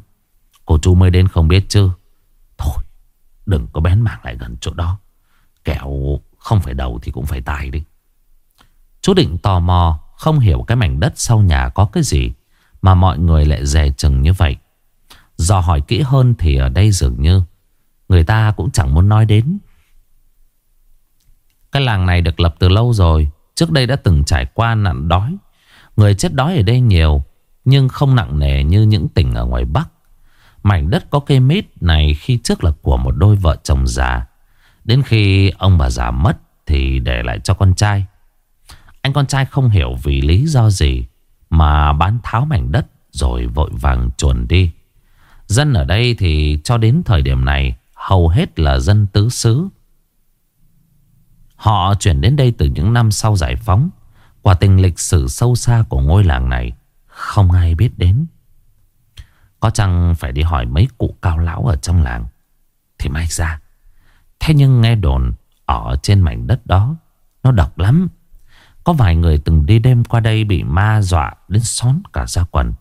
Cô chú mới đến không biết chứ. Thôi, đừng có bén mảng lại gần chỗ đó. Kẹo không phải đầu thì cũng phải tài đi Chú định tò mò, Không hiểu cái mảnh đất sau nhà có cái gì, Mà mọi người lại dè chừng như vậy. Do hỏi kỹ hơn thì ở đây dường như Người ta cũng chẳng muốn nói đến. Cái làng này được lập từ lâu rồi, Trước đây đã từng trải qua nạn đói. Người chết đói ở đây nhiều, Nhưng không nặng nề như những tỉnh ở ngoài Bắc. Mảnh đất có cây mít này khi trước là của một đôi vợ chồng già. Đến khi ông bà già mất Thì để lại cho con trai. Anh con trai không hiểu vì lý do gì Mà bán tháo mảnh đất Rồi vội vàng chuồn đi. Dân ở đây thì cho đến thời điểm này, Hầu hết là dân tứ xứ. Họ chuyển đến đây từ những năm sau giải phóng. Quả tình lịch sử sâu xa của ngôi làng này, Không ai biết đến. Có chăng phải đi hỏi mấy cụ cao lão ở trong làng? Thì may ra Thế nhưng nghe đồn ở trên mảnh đất đó nó độc lắm. Có vài người từng đi đêm qua đây bị ma dọa đến xón cả da quần.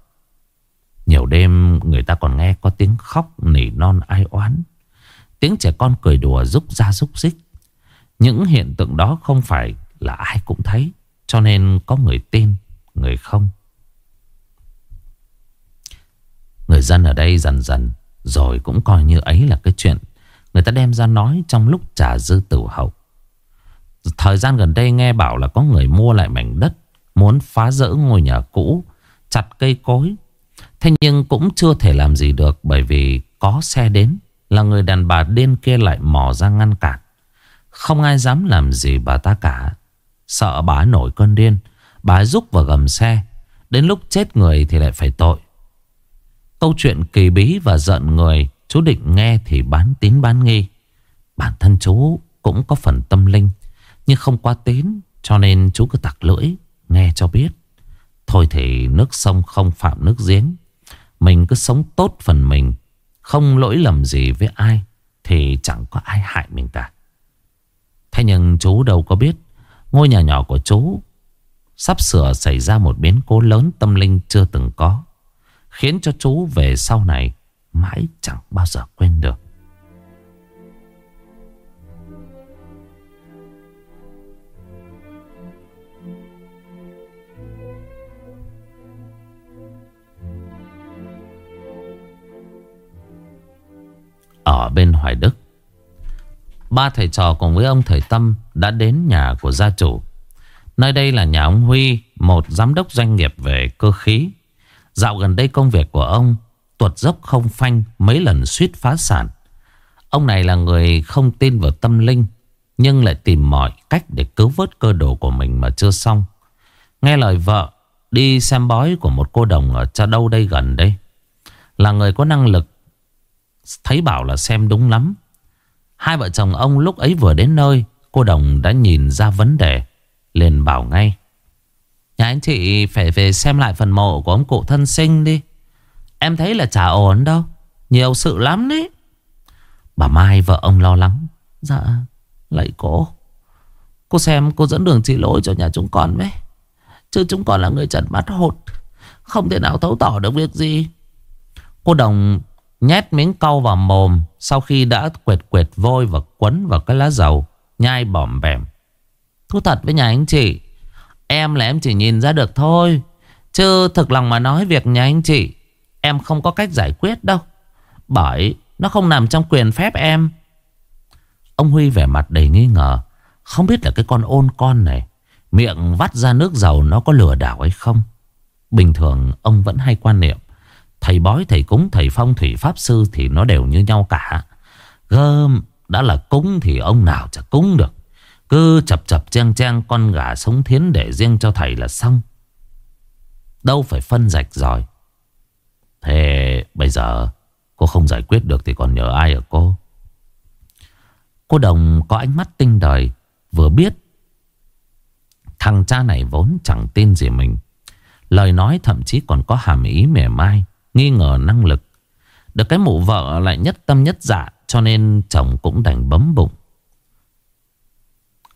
Nhiều đêm người ta còn nghe có tiếng khóc nỉ non ai oán. Tiếng trẻ con cười đùa rúc ra rúc rích. Những hiện tượng đó không phải là ai cũng thấy. Cho nên có người tin, người không. Người dân ở đây dần dần rồi cũng coi như ấy là cái chuyện người ta đem ra nói trong lúc trả dư tử hậu. Thời gian gần đây nghe bảo là có người mua lại mảnh đất, muốn phá rỡ ngôi nhà cũ, chặt cây cối. Thế nhưng cũng chưa thể làm gì được bởi vì có xe đến là người đàn bà điên kia lại mò ra ngăn cản. Không ai dám làm gì bà ta cả. Sợ bà nổi cơn điên, bà rúc vào gầm xe. Đến lúc chết người thì lại phải tội. Câu chuyện kỳ bí và giận người Chú định nghe thì bán tín bán nghi. Bản thân chú cũng có phần tâm linh, Nhưng không quá tín, Cho nên chú cứ tặc lưỡi, Nghe cho biết. Thôi thì nước sông không phạm nước giếng, Mình cứ sống tốt phần mình, Không lỗi lầm gì với ai Thì chẳng có ai hại mình cả. Thế nhưng chú đâu có biết, Ngôi nhà nhỏ của chú Sắp sửa xảy ra một biến cố lớn tâm linh chưa từng có, Khiến cho chú về sau này Mãi chẳng bao giờ quên được. Ở bên Hoài Đức, Ba thầy trò cùng với ông thầy Tâm Đã đến nhà của gia chủ. Nơi đây là nhà ông Huy, Một giám đốc doanh nghiệp về cơ khí. Dạo gần đây công việc của ông tuột dốc không phanh mấy lần suýt phá sản. Ông này là người không tin vào tâm linh, nhưng lại tìm mọi cách để cứu vớt cơ đồ của mình mà chưa xong. Nghe lời vợ, đi xem bói của một cô đồng ở cha đâu đây gần đây. Là người có năng lực, thấy bảo là xem đúng lắm. Hai vợ chồng ông lúc ấy vừa đến nơi, cô đồng đã nhìn ra vấn đề, liền bảo ngay. Nhà anh chị phải về xem lại phần mộ của ông cụ thân sinh đi. Em thấy là chả ổn đâu. Nhiều sự lắm đấy. Bà Mai vợ ông lo lắng. Dạ, lạy cô. Cô xem cô dẫn đường chỉ lỗi cho nhà chúng con với. Chứ chúng con là người trần mắt hột. Không thể nào thấu tỏ được việc gì. Cô Đồng nhét miếng cau vào mồm. Sau khi đã quệt quệt vôi và quấn vào cái lá dầu. Nhai bỏm bẻm. Thú thật với nhà anh chị. Em là em chỉ nhìn ra được thôi Chứ thực lòng mà nói việc nhà anh chị Em không có cách giải quyết đâu. Bởi nó không nằm trong quyền phép em. Ông Huy vẻ mặt đầy nghi ngờ. Không biết là cái con ôn con này Miệng vắt ra nước dầu nó có lừa đảo hay không. Bình thường ông vẫn hay quan niệm Thầy bói, thầy cúng, thầy phong, thủy pháp sư Thì nó đều như nhau cả. Gơm đã là cúng thì ông nào chả cúng được. Cứ chập chập trang trang con gà sống thiến để riêng cho thầy là xong. Đâu phải phân rạch rồi. Thế bây giờ cô không giải quyết được thì còn nhờ ai ở cô? Cô Đồng có ánh mắt tinh đời vừa biết thằng cha này vốn chẳng tin gì mình. Lời nói thậm chí còn có hàm ý mỉa mai, nghi ngờ năng lực. Được cái mụ vợ lại nhất tâm nhất dạ cho nên chồng cũng đành bấm bụng.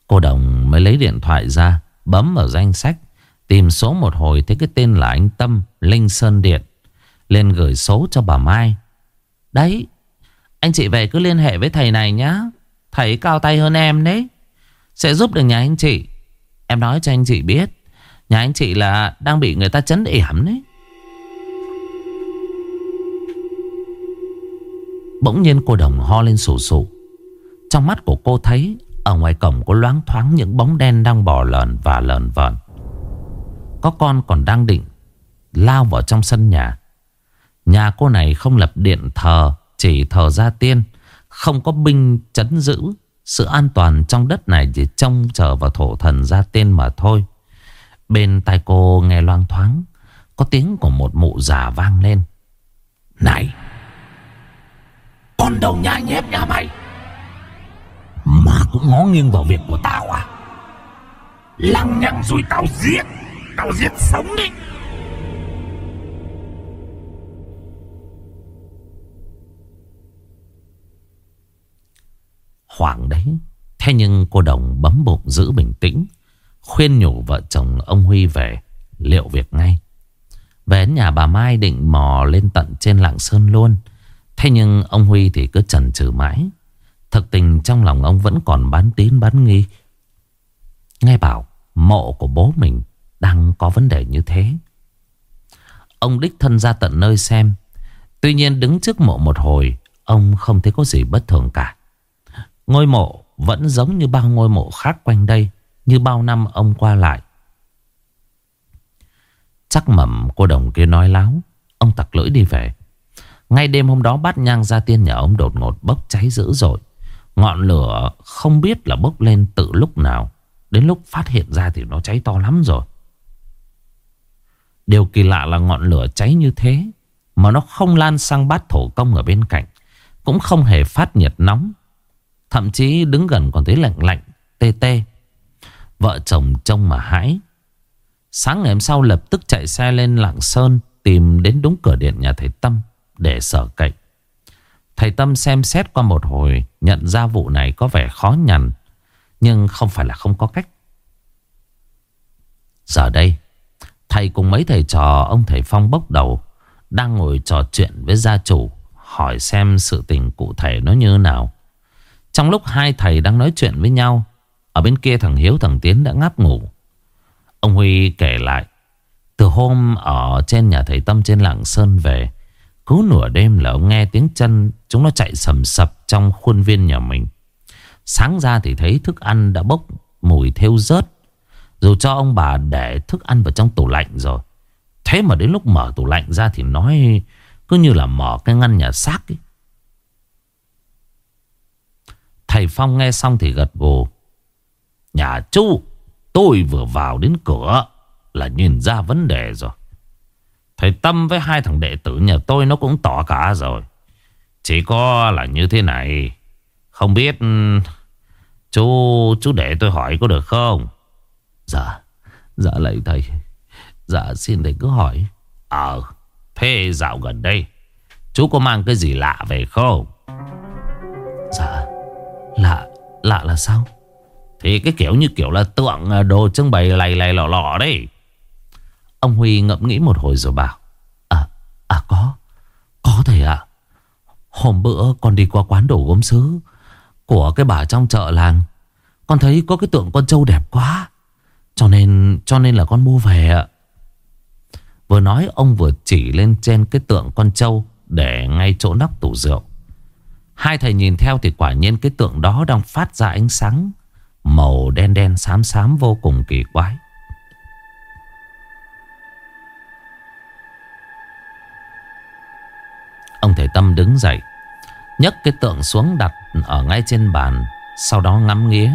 Cô Đồng mới lấy điện thoại ra Bấm vào danh sách Tìm số một hồi thấy cái tên là anh Tâm Linh Sơn Điện lên gửi số cho bà Mai Đấy, Anh chị về cứ liên hệ với thầy này nhá Thầy cao tay hơn em đấy Sẽ giúp được nhà anh chị Em nói cho anh chị biết, Nhà anh chị là đang bị người ta chấn ỉm đấy Bỗng nhiên cô Đồng ho lên sù sụ. Trong mắt của cô thấy, ở ngoài cổng có loáng thoáng những bóng đen đang bò lờn và lờn vờn. Có con còn đang định lao vào trong sân nhà. Nhà cô này không lập điện thờ, chỉ thờ gia tiên. Không có binh chấn giữ. Sự an toàn trong đất này chỉ trông chờ vào thổ thần gia tiên mà thôi. Bên tai cô nghe loang thoáng. Có tiếng của một mụ già vang lên. Này! Con đầu nhà nhép nhà mày! Mà cũng ngó nghiêng vào việc của tao à Lăng nhăng rồi tao giết Tao giết sống đi Hoảng đấy. Thế nhưng cô Đồng bấm bụng giữ bình tĩnh, Khuyên nhủ vợ chồng ông Huy về, Liệu việc ngay? Về nhà bà Mai định mò lên tận trên lạng sơn luôn. Thế nhưng ông Huy thì cứ chần chừ mãi. Thực tình trong lòng ông vẫn còn bán tín, bán nghi. Nghe bảo mộ của bố mình đang có vấn đề như thế. Ông đích thân ra tận nơi xem. Tuy nhiên đứng trước mộ một hồi, Ông không thấy có gì bất thường cả. Ngôi mộ vẫn giống như bao ngôi mộ khác quanh đây, Như bao năm ông qua lại. Chắc mầm cô đồng kia nói láo, Ông tặc lưỡi đi về. Ngay đêm hôm đó bát nhang ra tiên nhà ông đột ngột bốc cháy dữ dội. Ngọn lửa không biết là bốc lên từ lúc nào, Đến lúc phát hiện ra thì nó cháy to lắm rồi. Điều kỳ lạ là ngọn lửa cháy như thế, Mà nó không lan sang bát thổ công ở bên cạnh, Cũng không hề phát nhiệt nóng. Thậm chí đứng gần còn thấy lạnh lạnh, Tê tê. Vợ chồng trông mà hãi. Sáng ngày hôm sau lập tức chạy xe lên Lạng Sơn Tìm đến đúng cửa điện nhà thầy Tâm Để sở cậy. Thầy Tâm xem xét qua một hồi, Nhận ra vụ này có vẻ khó nhằn, Nhưng không phải là không có cách. Giờ đây, Thầy cùng mấy thầy trò, Ông thầy Phong bốc đầu, Đang ngồi trò chuyện với gia chủ, Hỏi xem sự tình cụ thể nó như nào. Trong lúc hai thầy đang nói chuyện với nhau, Ở bên kia thằng Hiếu, thằng Tiến đã ngáp ngủ. Ông Huy kể lại, Từ hôm ở trên nhà thầy Tâm trên Lạng Sơn về, Cứ nửa đêm là ông nghe tiếng chân Chúng nó chạy sầm sập trong khuôn viên nhà mình. Sáng ra thì thấy thức ăn đã bốc mùi theo rớt. Dù cho ông bà để thức ăn vào trong tủ lạnh rồi, Thế mà đến lúc mở tủ lạnh ra thì nói Cứ như là mở cái ngăn nhà xác ấy. Thầy Phong nghe xong thì gật gù. Nhà chú, Tôi vừa vào đến cửa Là nhìn ra vấn đề rồi. Thầy Tâm với hai thằng đệ tử nhà tôi Nó cũng tỏ cả rồi. Chỉ có là như thế này. Không biết ừ, Chú chú để tôi hỏi có được không? Dạ Dạ lạy thầy. Dạ xin thầy cứ hỏi. Ờ Thế dạo gần đây, Chú có mang cái gì lạ về không? Dạ. Lạ Lạ là sao? Thì cái kiểu như kiểu là tượng à, đồ trưng bày lầy lầy lọ lọ đấy. Ông Huy ngẫm nghĩ một hồi rồi bảo À, à có Có thầy ạ. Hôm bữa con đi qua quán đồ gốm sứ Của cái bà trong chợ làng Con thấy có cái tượng con trâu đẹp quá Cho nên cho nên là con mua về ạ. Vừa nói ông vừa chỉ lên trên cái tượng con trâu Để ngay chỗ nắp tủ rượu. Hai thầy nhìn theo thì quả nhiên cái tượng đó đang phát ra ánh sáng Màu đen đen xám xám vô cùng kỳ quái. Ông thầy Tâm đứng dậy, nhấc cái tượng xuống đặt ở ngay trên bàn, Sau đó ngắm nghía.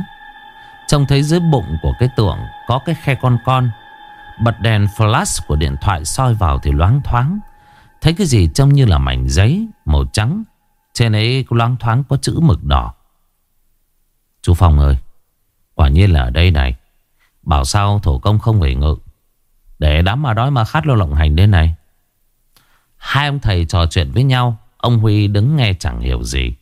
Trông thấy dưới bụng của cái tượng Có cái khe con con, Bật đèn flash của điện thoại soi vào thì loáng thoáng, Thấy cái gì trông như là mảnh giấy Màu trắng. Trên ấy loáng thoáng có chữ mực đỏ. Chú Phong ơi, Quả nhiên là ở đây này. Bảo sao thổ công không về ngự? Để đám mà đói mà khát lô lộng hành đến này. Hai ông thầy trò chuyện với nhau, Ông Huy đứng nghe chẳng hiểu gì.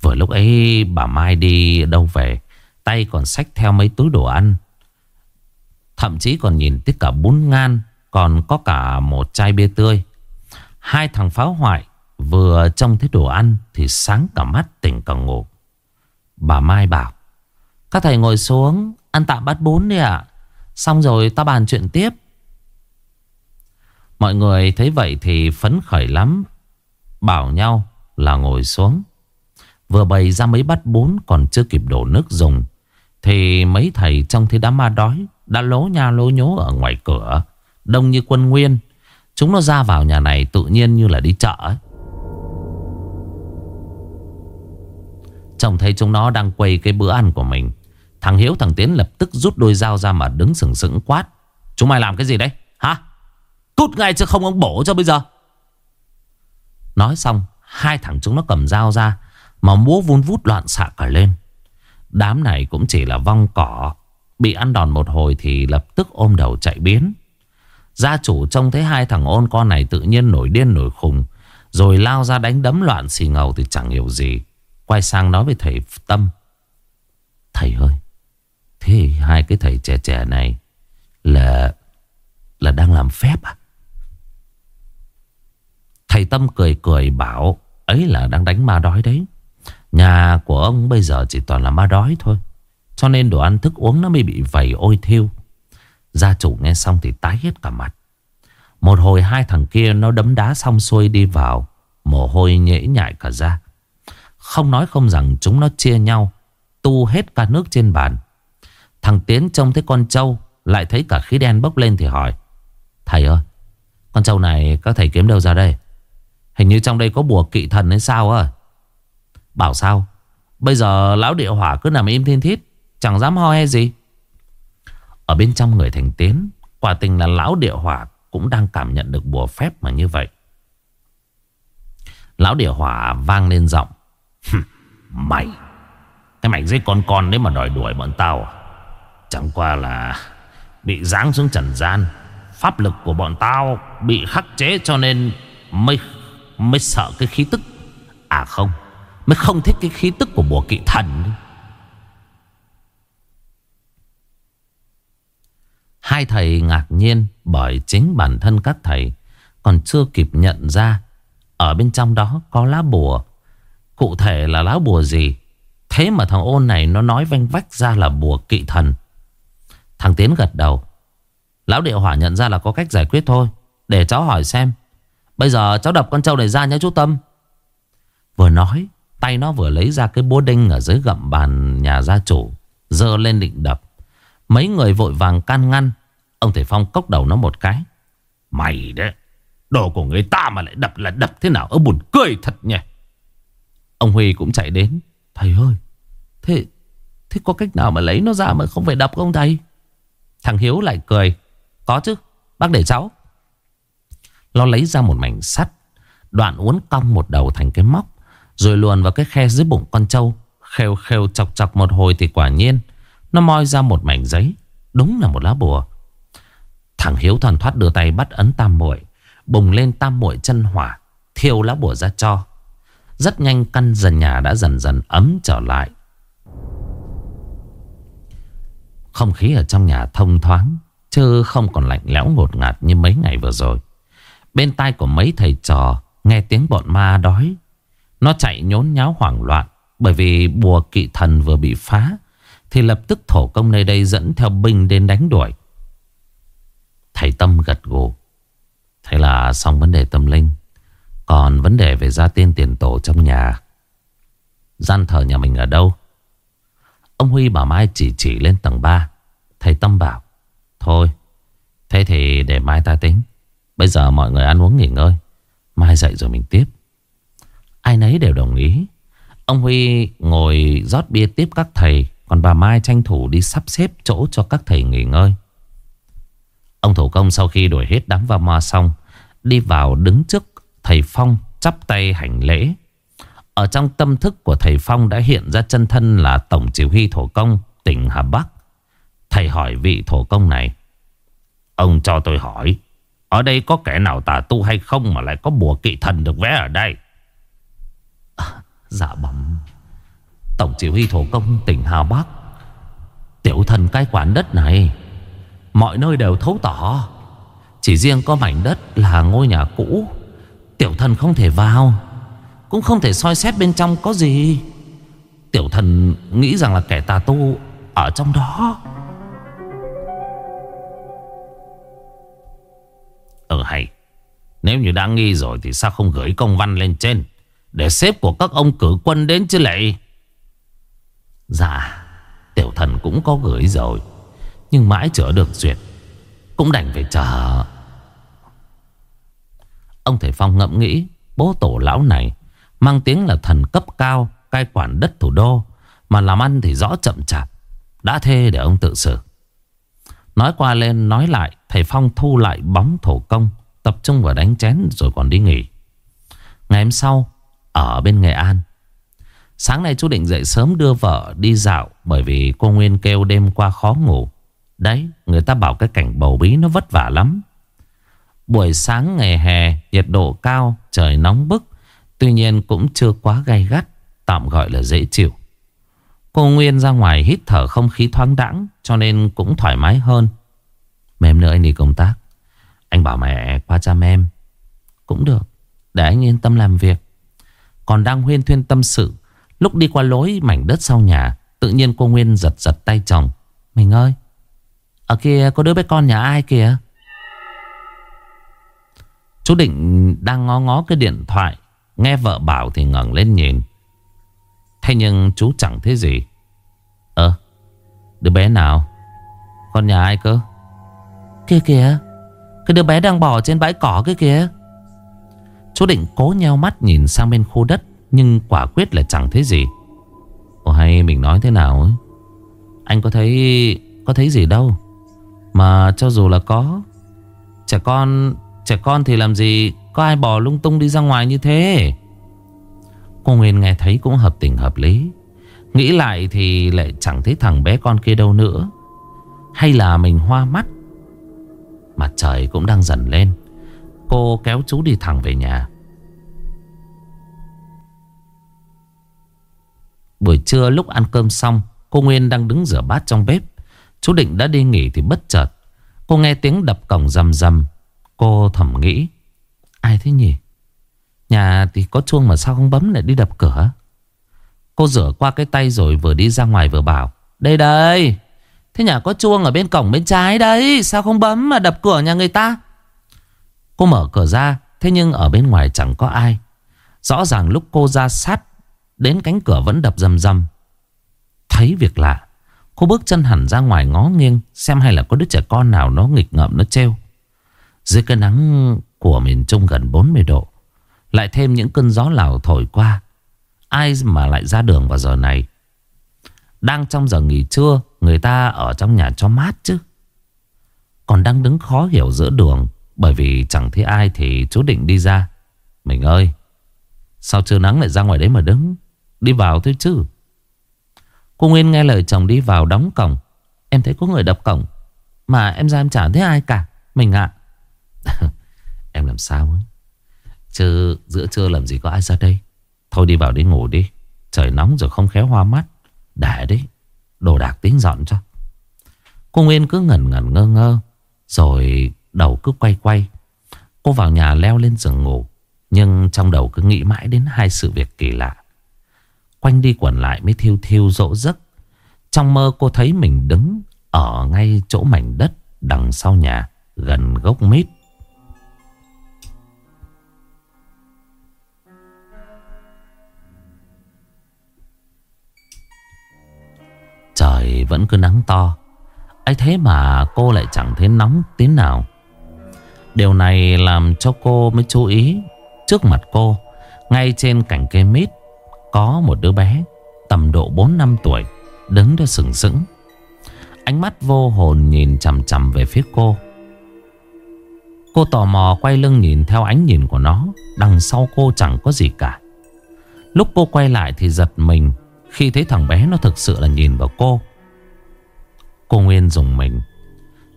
Vừa lúc ấy bà Mai đi đâu về, Tay còn xách theo mấy túi đồ ăn. Thậm chí còn nhìn tất cả bún ngan, Còn có cả một chai bia tươi. Hai thằng pháo hoại Vừa trông thấy đồ ăn Thì sáng cả mắt tỉnh cả ngủ. Bà Mai bảo, các thầy ngồi xuống, Ăn tạm bát bún đi ạ. Xong rồi ta bàn chuyện tiếp. Mọi người thấy vậy thì phấn khởi lắm. Bảo nhau là ngồi xuống. Vừa bày ra mấy bát bún Còn chưa kịp đổ nước dùng, Thì mấy thầy trong thế đám ma đói Đã lố nha lố nhố ở ngoài cửa. Đông như quân nguyên, Chúng nó ra vào nhà này tự nhiên như là đi chợ ấy. Trông thấy chúng nó đang quay cái bữa ăn của mình Thằng Hiếu thằng Tiến lập tức rút đôi dao ra mà đứng sừng sững quát. Chúng mày làm cái gì đấy? Hả? Cút ngay chứ không ông bổ cho bây giờ. Nói xong, hai thằng chúng nó cầm dao ra mà múa vun vút loạn xạ cả lên. Đám này cũng chỉ là vong cỏ. Bị ăn đòn một hồi thì lập tức ôm đầu chạy biến. Gia chủ trông thấy hai thằng ôn con này tự nhiên nổi điên nổi khùng. Rồi lao ra đánh đấm loạn xì ngầu thì chẳng hiểu gì. Quay sang nói với thầy Tâm. Thầy ơi, Thế hai cái thầy trẻ trẻ này Là Là đang làm phép à? Thầy Tâm cười cười bảo Ấy là đang đánh ma đói đấy. Nhà của ông bây giờ chỉ toàn là ma đói thôi Cho nên đồ ăn thức uống nó mới bị vầy ôi thiêu. Gia chủ nghe xong thì tái hết cả mặt. Một hồi hai thằng kia nó đấm đá xong xuôi đi vào Mồ hôi nhễ nhại cả ra không nói không rằng chúng nó chia nhau, Tu hết cả nước trên bàn. Thằng Tiến trông thấy con trâu, Lại thấy cả khí đen bốc lên thì hỏi, Thầy ơi, Con trâu này các thầy kiếm đâu ra đây? Hình như trong đây có bùa kỵ thần hay sao à Bảo sao? Bây giờ lão địa hỏa cứ nằm im thiên thít, Chẳng dám ho hay gì. Ở bên trong người thành tiến, Quả tình là lão địa hỏa Cũng đang cảm nhận được bùa phép mà như vậy. Lão địa hỏa vang lên giọng Mày. Cái mày dưới con con đấy mà đòi đuổi bọn tao à? Chẳng qua là Bị giáng xuống trần gian, Pháp lực của bọn tao Bị khắc chế cho nên Mới mới sợ cái khí tức. À không, Mới không thích cái khí tức của bùa kỵ thần Hai thầy ngạc nhiên Bởi chính bản thân các thầy Còn chưa kịp nhận ra Ở bên trong đó có lá bùa. Cụ thể là lá bùa gì? Thế mà thằng ôn này nó nói vanh vách ra là bùa kỵ thần. Thằng Tiến gật đầu. Lão địa hỏa nhận ra là có cách giải quyết thôi, Để cháu hỏi xem. Bây giờ cháu đập con trâu này ra nhé chú Tâm. Vừa nói, Tay nó vừa lấy ra cái búa đinh Ở dưới gậm bàn nhà gia chủ Dơ lên định đập. Mấy người vội vàng can ngăn. Ông Thể Phong cốc đầu nó một cái. Mày đấy, Đồ của người ta mà lại đập là đập thế nào ở buồn cười thật nhỉ? Ông Huy cũng chạy đến. Thầy ơi, Thế thế có cách nào mà lấy nó ra mà không phải đập không thầy? Thằng Hiếu lại cười. Có chứ, Bác để cháu. Nó lấy ra một mảnh sắt, Đoạn uốn cong một đầu thành cái móc, Rồi luồn vào cái khe dưới bụng con trâu Khêu khêu chọc chọc một hồi thì quả nhiên, Nó moi ra một mảnh giấy, Đúng là một lá bùa. Thằng Hiếu thần thoát đưa tay bắt ấn tam muội, Bùng lên tam muội chân hỏa, Thiêu lá bùa ra cho. Rất nhanh căn dần nhà đã dần dần ấm trở lại. Không khí ở trong nhà thông thoáng, Chứ không còn lạnh lẽo ngột ngạt như mấy ngày vừa rồi. Bên tai của mấy thầy trò Nghe tiếng bọn ma đói. Nó chạy nhốn nháo hoảng loạn, Bởi vì bùa kỵ thần vừa bị phá, Thì lập tức thổ công nơi đây Dẫn theo binh đến đánh đuổi. Thầy Tâm gật gù. Thế là xong vấn đề tâm linh. Còn vấn đề về gia tiên tiền tổ trong nhà. Gian thờ nhà mình ở đâu? Ông Huy bảo Mai chỉ chỉ lên tầng 3 Thầy Tâm bảo, Thôi, Thế thì để mai ta tính. Bây giờ mọi người ăn uống nghỉ ngơi. Mai dậy rồi mình tiếp. Ai nấy đều đồng ý. Ông Huy ngồi rót bia tiếp các thầy, Còn bà Mai tranh thủ đi sắp xếp chỗ cho các thầy nghỉ ngơi. Ông thủ công sau khi đuổi hết đám va ma xong, Đi vào đứng trước thầy Phong chắp tay hành lễ Ở trong tâm thức của thầy Phong đã hiện ra chân thân là Tổng chỉ huy thổ công tỉnh Hà Bắc Thầy hỏi vị thổ công này Ông cho tôi hỏi ở đây có kẻ nào tà tu hay không mà lại có bùa kỵ thần được vẽ ở đây? À, dạ bẩm. Tổng chỉ huy thổ công tỉnh Hà Bắc. Tiểu thần cai quản đất này. Mọi nơi đều thấu tỏ. Chỉ riêng có mảnh đất là ngôi nhà cũ. Tiểu thần không thể vào. Cũng không thể soi xét bên trong có gì. Tiểu thần nghĩ rằng là kẻ tà tu ở trong đó. Ừ hay Nếu như đã nghi rồi thì sao không gửi công văn lên trên Để xếp của các ông cử quân đến chứ lại Dạ Tiểu thần cũng có gửi rồi, Nhưng mãi chưa được duyệt, Cũng đành phải chờ Ông Thầy Phong ngẫm nghĩ, Bố tổ lão này Mang tiếng là thần cấp cao, Cai quản đất thủ đô, Mà làm ăn thì rõ chậm chạp. Đã thê để ông tự xử. Nói qua lên, nói lại, Thầy Phong thu lại bóng thổ công, Tập trung vào đánh chén rồi còn đi nghỉ. Ngày hôm sau, Ở bên Nghệ An, Sáng nay chú định dậy sớm đưa vợ đi dạo Bởi vì cô Nguyên kêu đêm qua khó ngủ. Đấy, người ta bảo cái cảnh bầu bí nó vất vả lắm. Buổi sáng ngày hè, Nhiệt độ cao, Trời nóng bức. Tuy nhiên cũng chưa quá gay gắt, Tạm gọi là dễ chịu. Cô Nguyên ra ngoài hít thở không khí thoáng đãng, Cho nên cũng thoải mái hơn. Mềm nữa anh đi công tác. Anh bảo mẹ qua chăm em. Cũng được, Để anh yên tâm làm việc. Còn đang huyên thuyên tâm sự, Lúc đi qua lối mảnh đất sau nhà, Tự nhiên cô Nguyên giật giật tay chồng. Mình ơi, Ở kia có đứa bé con nhà ai kìa? Chú Định đang ngó ngó cái điện thoại, Nghe vợ bảo thì ngẩng lên nhìn. Thế nhưng chú chẳng thấy gì. Ơ, Đứa bé nào? Con nhà ai cơ? Kia kìa, Cái đứa bé đang bò trên bãi cỏ kia kìa. Chú định cố nheo mắt nhìn sang bên khu đất, Nhưng quả quyết là chẳng thấy gì. Ồ hay mình nói thế nào ấy? Anh có thấy Có thấy gì đâu. Mà cho dù là có, Trẻ con Trẻ con thì làm gì Có ai bò lung tung đi ra ngoài như thế? Cô Nguyên nghe thấy cũng hợp tình hợp lý. Nghĩ lại thì lại chẳng thấy thằng bé con kia đâu nữa. Hay là mình hoa mắt? Mặt trời cũng đang dần lên. Cô kéo chú đi thẳng về nhà. Buổi trưa lúc ăn cơm xong, Cô Nguyên đang đứng rửa bát trong bếp. Chú định đã đi nghỉ thì bất chợt. Cô nghe tiếng đập cổng rầm rầm. Cô thầm nghĩ. Ai thế nhỉ? Nhà thì có chuông mà sao không bấm lại đi đập cửa? Cô rửa qua cái tay rồi vừa đi ra ngoài vừa bảo, Đây đây, Thế nhà có chuông ở bên cổng bên trái đấy, Sao không bấm mà đập cửa nhà người ta? Cô mở cửa ra, Thế nhưng ở bên ngoài chẳng có ai. Rõ ràng lúc cô ra sát, Đến cánh cửa vẫn đập rầm rầm. Thấy việc lạ, Cô bước chân hẳn ra ngoài ngó nghiêng, Xem hay là có đứa trẻ con nào nó nghịch ngợm, nó treo dưới cái nắng của miền Trung gần 40 độ, Lại thêm những cơn gió lào thổi qua, Ai mà lại ra đường vào giờ này? Đang trong giờ nghỉ trưa, Người ta ở trong nhà cho mát chứ. Còn đang đứng khó hiểu giữa đường, Bởi vì chẳng thấy ai thì chú định đi ra. Mình ơi, Sao trưa nắng lại ra ngoài đấy mà đứng? Đi vào thôi chứ. Cô Nguyên nghe lời chồng đi vào đóng cổng. Em thấy có người đập cổng. Mà em ra em chả thấy ai cả. Mình ạ. Em làm sao ấy? Chứ giữa trưa làm gì có ai ra đây. Thôi đi vào đi ngủ đi. Trời nóng rồi không khéo hoa mắt. Để đấy, Đồ đạc tính dọn cho. Cô Nguyên cứ ngẩn ngẩn ngơ ngơ, Rồi đầu cứ quay quay. Cô vào nhà leo lên giường ngủ, Nhưng trong đầu cứ nghĩ mãi đến hai sự việc kỳ lạ. Quanh đi quẩn lại mới thiêu thiêu rỗ giấc. Trong mơ cô thấy mình đứng Ở ngay chỗ mảnh đất Đằng sau nhà, Gần gốc mít. Trời vẫn cứ nắng to. Ấy thế mà cô lại chẳng thấy nóng tí nào. Điều này làm cho cô mới chú ý, Trước mặt cô, Ngay trên cành cây mít, Có một đứa bé Tầm độ 4 năm tuổi, Đứng đó sừng sững. Ánh mắt vô hồn nhìn chằm chằm về phía cô. Cô tò mò quay lưng nhìn theo ánh nhìn của nó, Đằng sau cô chẳng có gì cả. Lúc cô quay lại thì giật mình khi thấy thằng bé nó thực sự là nhìn vào cô. Cô Nguyên dùng mình.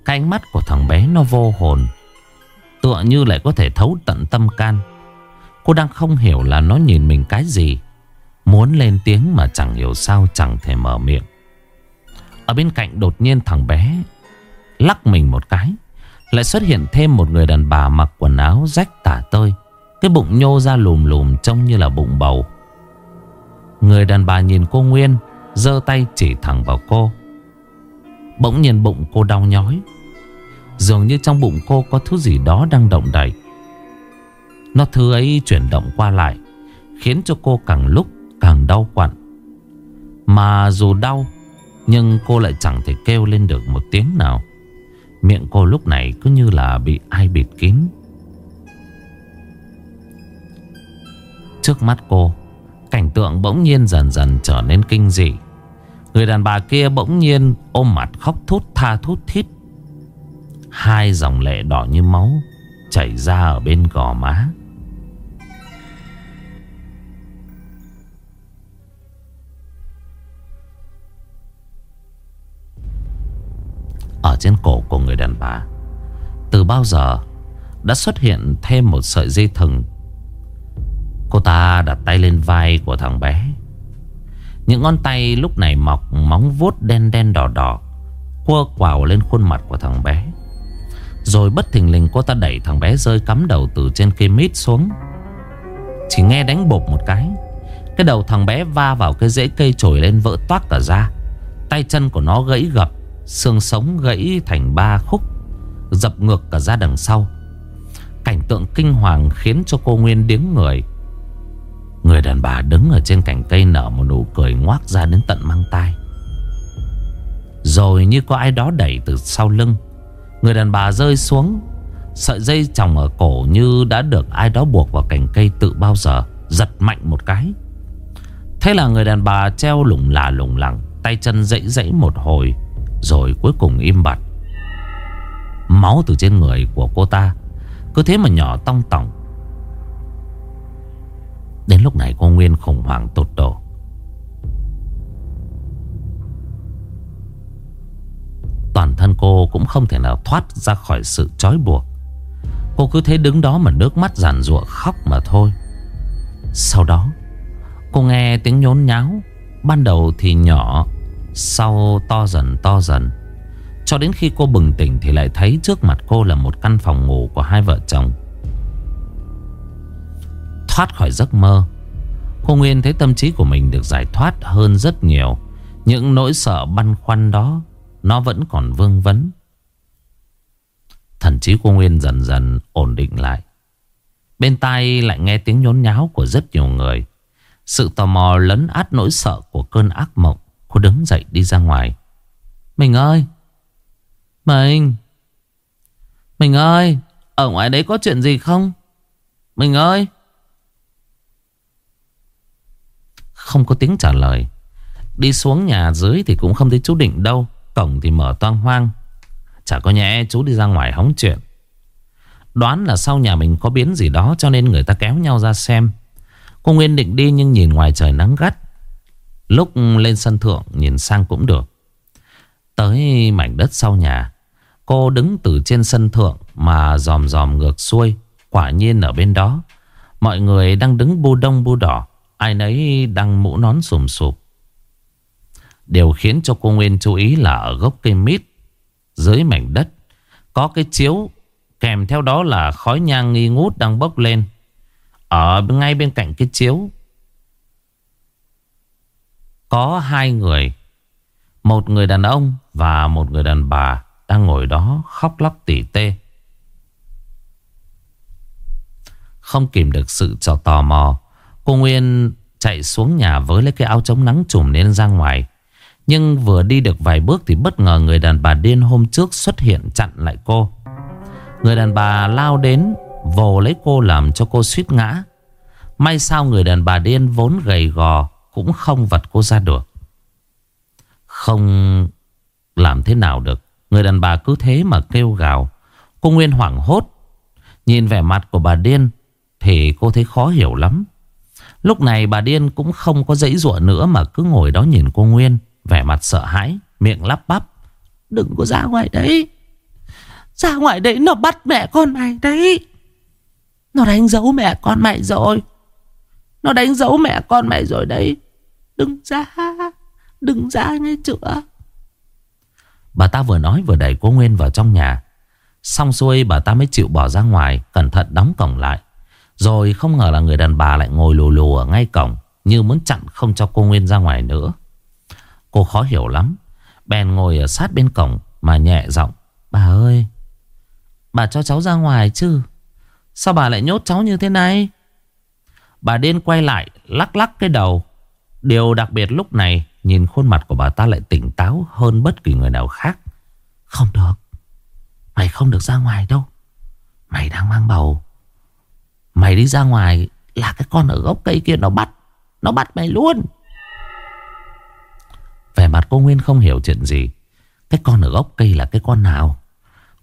Cái ánh mắt của thằng bé nó vô hồn, Tựa như lại có thể thấu tận tâm can. Cô đang không hiểu là nó nhìn mình cái gì, Muốn lên tiếng mà chẳng hiểu sao chẳng thể mở miệng. Ở bên cạnh đột nhiên thằng bé Lắc mình một cái, Lại xuất hiện thêm một người đàn bà mặc quần áo rách tả tơi, Cái bụng nhô ra lùm lùm trông như là bụng bầu. Người đàn bà nhìn cô Nguyên, giơ tay chỉ thẳng vào cô. Bỗng nhiên bụng cô đau nhói. Dường như trong bụng cô có thứ gì đó đang động đậy. Nó thứ ấy chuyển động qua lại, Khiến cho cô càng lúc càng đau quặn. Mà dù đau, Nhưng cô lại chẳng thể kêu lên được một tiếng nào. Miệng cô lúc này cứ như là bị ai bịt kín. Trước mắt cô Cảnh tượng bỗng nhiên dần dần trở nên kinh dị Người đàn bà kia bỗng nhiên ôm mặt khóc thút tha thút thít Hai dòng lệ đỏ như máu chảy ra ở bên gò má. Ở trên cổ của người đàn bà, Từ bao giờ Đã xuất hiện thêm một sợi dây thừng Cô ta đặt tay lên vai của thằng bé. Những ngón tay lúc này mọc, móng vuốt đen đen đỏ đỏ, Quơ quào lên khuôn mặt của thằng bé. Rồi bất thình lình cô ta đẩy thằng bé rơi cắm đầu từ trên cây mít xuống. Chỉ nghe đánh bột một cái Cái đầu thằng bé va vào cái rễ cây trồi lên vỡ toát cả ra Tay chân của nó gãy gập, Xương sống gãy thành ba khúc, Dập ngược cả ra đằng sau. Cảnh tượng kinh hoàng khiến cho cô Nguyên điếng người. Người đàn bà đứng ở trên cành cây nở một nụ cười ngoác ra đến tận mang tai. Rồi như có ai đó đẩy từ sau lưng, Người đàn bà rơi xuống, Sợi dây chồng ở cổ như đã được ai đó buộc vào cành cây tự bao giờ, Giật mạnh một cái. Thế là người đàn bà treo lủng là lủng lẳng, Tay chân dãy dãy một hồi, Rồi cuối cùng im bặt. Máu từ trên người của cô ta, Cứ thế mà nhỏ tong tỏng Đến lúc này cô Nguyên khủng hoảng tột độ. Toàn thân cô cũng không thể nào thoát ra khỏi sự trói buộc. Cô cứ thế đứng đó mà nước mắt giàn ruộng khóc mà thôi. Sau đó, Cô nghe tiếng nhốn nháo, Ban đầu thì nhỏ, Sau to dần to dần. Cho đến khi cô bừng tỉnh Thì lại thấy trước mặt cô là một căn phòng ngủ Của hai vợ chồng. Thoát khỏi giấc mơ. Cô Nguyên thấy tâm trí của mình được giải thoát hơn rất nhiều. Những nỗi sợ băn khoăn đó, Nó vẫn còn vương vấn. Thần trí cô Nguyên dần dần ổn định lại. Bên tai lại nghe tiếng nhốn nháo của rất nhiều người. Sự tò mò lấn át nỗi sợ của cơn ác mộng, Cô đứng dậy đi ra ngoài. Mình ơi! Mình! Mình ơi! Ở ngoài đấy có chuyện gì không? Mình ơi! Không có tiếng trả lời. Đi xuống nhà dưới thì cũng không thấy chú Định đâu, Cổng thì mở toang hoang. Chả có nhẽ chú đi ra ngoài hóng chuyện. Đoán là sau nhà mình có biến gì đó Cho nên người ta kéo nhau ra xem. Cô Nguyên định đi nhưng nhìn ngoài trời nắng gắt. Lúc lên sân thượng, Nhìn sang cũng được. Tới mảnh đất sau nhà, Cô đứng từ trên sân thượng Mà dòm dòm ngược xuôi, Quả nhiên ở bên đó, Mọi người đang đứng bu đông bu đỏ. Ai nấy đang mũ nón sùm sụp. Điều khiến cho cô Nguyên chú ý là ở gốc cây mít, Dưới mảnh đất, Có cái chiếu Kèm theo đó là khói nhang nghi ngút đang bốc lên. Ở ngay bên cạnh cái chiếu, Có hai người, Một người đàn ông và một người đàn bà Đang ngồi đó khóc lóc tỉ tê. Không kìm được sự cho tò mò Cô Nguyên chạy xuống nhà với lấy cái áo chống nắng trùm lên ra ngoài. Nhưng vừa đi được vài bước thì bất ngờ người đàn bà điên hôm trước xuất hiện chặn lại cô. Người đàn bà lao đến, vồ lấy cô làm cho cô suýt ngã. May sao người đàn bà điên vốn gầy gò cũng không vật cô ra được. Không làm thế nào được. Người đàn bà cứ thế mà kêu gào. Cô Nguyên hoảng hốt. Nhìn vẻ mặt của bà điên thì cô thấy khó hiểu lắm. Lúc này bà điên cũng không có dãy rủa nữa mà cứ ngồi đó nhìn cô Nguyên. Vẻ mặt sợ hãi, miệng lắp bắp. Đừng có ra ngoài đấy. Ra ngoài đấy nó bắt mẹ con mày đấy. Nó đánh dấu mẹ con mày rồi. Nó đánh dấu mẹ con mày rồi đấy. Đừng ra, đừng ra nghe chưa. Bà ta vừa nói vừa đẩy cô Nguyên vào trong nhà. Xong xuôi bà ta mới chịu bỏ ra ngoài, cẩn thận đóng cổng lại. Rồi không ngờ là người đàn bà lại ngồi lù lù ở ngay cổng, Như muốn chặn không cho cô Nguyên ra ngoài nữa. Cô khó hiểu lắm. Bèn ngồi ở sát bên cổng Mà nhẹ giọng, Bà ơi, Bà cho cháu ra ngoài chứ? Sao bà lại nhốt cháu như thế này? Bà điên quay lại, Lắc lắc cái đầu. Điều đặc biệt lúc này, Nhìn khuôn mặt của bà ta lại tỉnh táo hơn bất kỳ người nào khác. Không được, Mày không được ra ngoài đâu. Mày đang mang bầu. Mày đi ra ngoài là cái con ở gốc cây kia nó bắt. Nó bắt mày luôn. Vẻ mặt cô Nguyên không hiểu chuyện gì. Cái con ở gốc cây là cái con nào?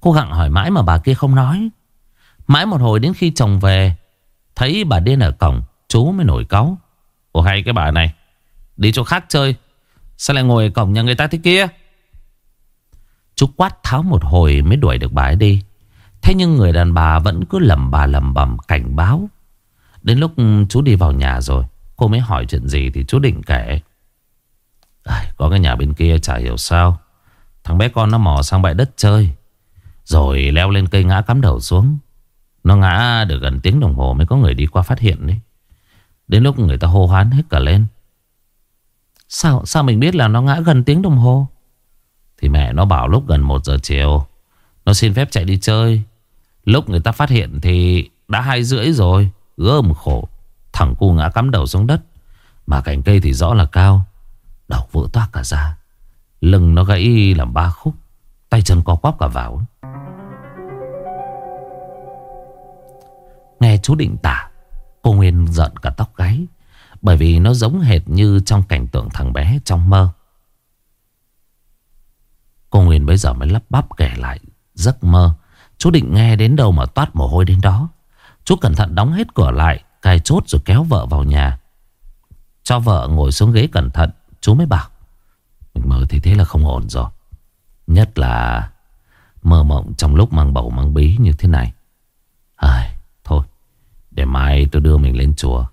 Cô gặng hỏi mãi mà bà kia không nói. Mãi một hồi đến khi chồng về. Thấy bà điên ở cổng. Chú mới nổi cáu. Ồ hay cái bà này. Đi chỗ khác chơi. Sao lại ngồi ở cổng nhà người ta thế kia? Chú quát tháo một hồi mới đuổi được bà ấy đi. Thế nhưng người đàn bà vẫn cứ lầm bà lầm bầm cảnh báo. Đến lúc chú đi vào nhà rồi, cô mới hỏi chuyện gì thì chú định kể. à, Có cái nhà bên kia chả hiểu sao. Thằng bé con nó mò sang bãi đất chơi. Rồi leo lên cây ngã cắm đầu xuống. Nó ngã được gần tiếng đồng hồ Mới có người đi qua phát hiện đấy. Đến lúc người ta hô hoán hết cả lên. Sao sao mình biết là nó ngã gần tiếng đồng hồ? Thì mẹ nó bảo lúc gần 1 giờ chiều Nó xin phép chạy đi chơi. Lúc người ta phát hiện thì đã hai rưỡi rồi Gơm khổ. Thằng cu ngã cắm đầu xuống đất. Mà cành cây thì rõ là cao. Đầu vỡ toát cả ra. Lưng nó gãy làm ba khúc. Tay chân co quắp cả vào. Nghe chú định tả, Cô Nguyên giận cả tóc gáy. Bởi vì nó giống hệt như trong cảnh tượng thằng bé trong mơ. Cô Nguyên bây giờ mới lắp bắp kể lại giấc mơ. Chú định nghe đến đâu mà toát mồ hôi đến đó. Chú cẩn thận đóng hết cửa lại Cài chốt rồi kéo vợ vào nhà. Cho vợ ngồi xuống ghế cẩn thận Chú mới bảo Mình mơ thì thế là không ổn rồi. Nhất là Mơ mộng trong lúc mang bầu mang bí như thế này. Ai, Thôi Để mai tôi đưa mình lên chùa.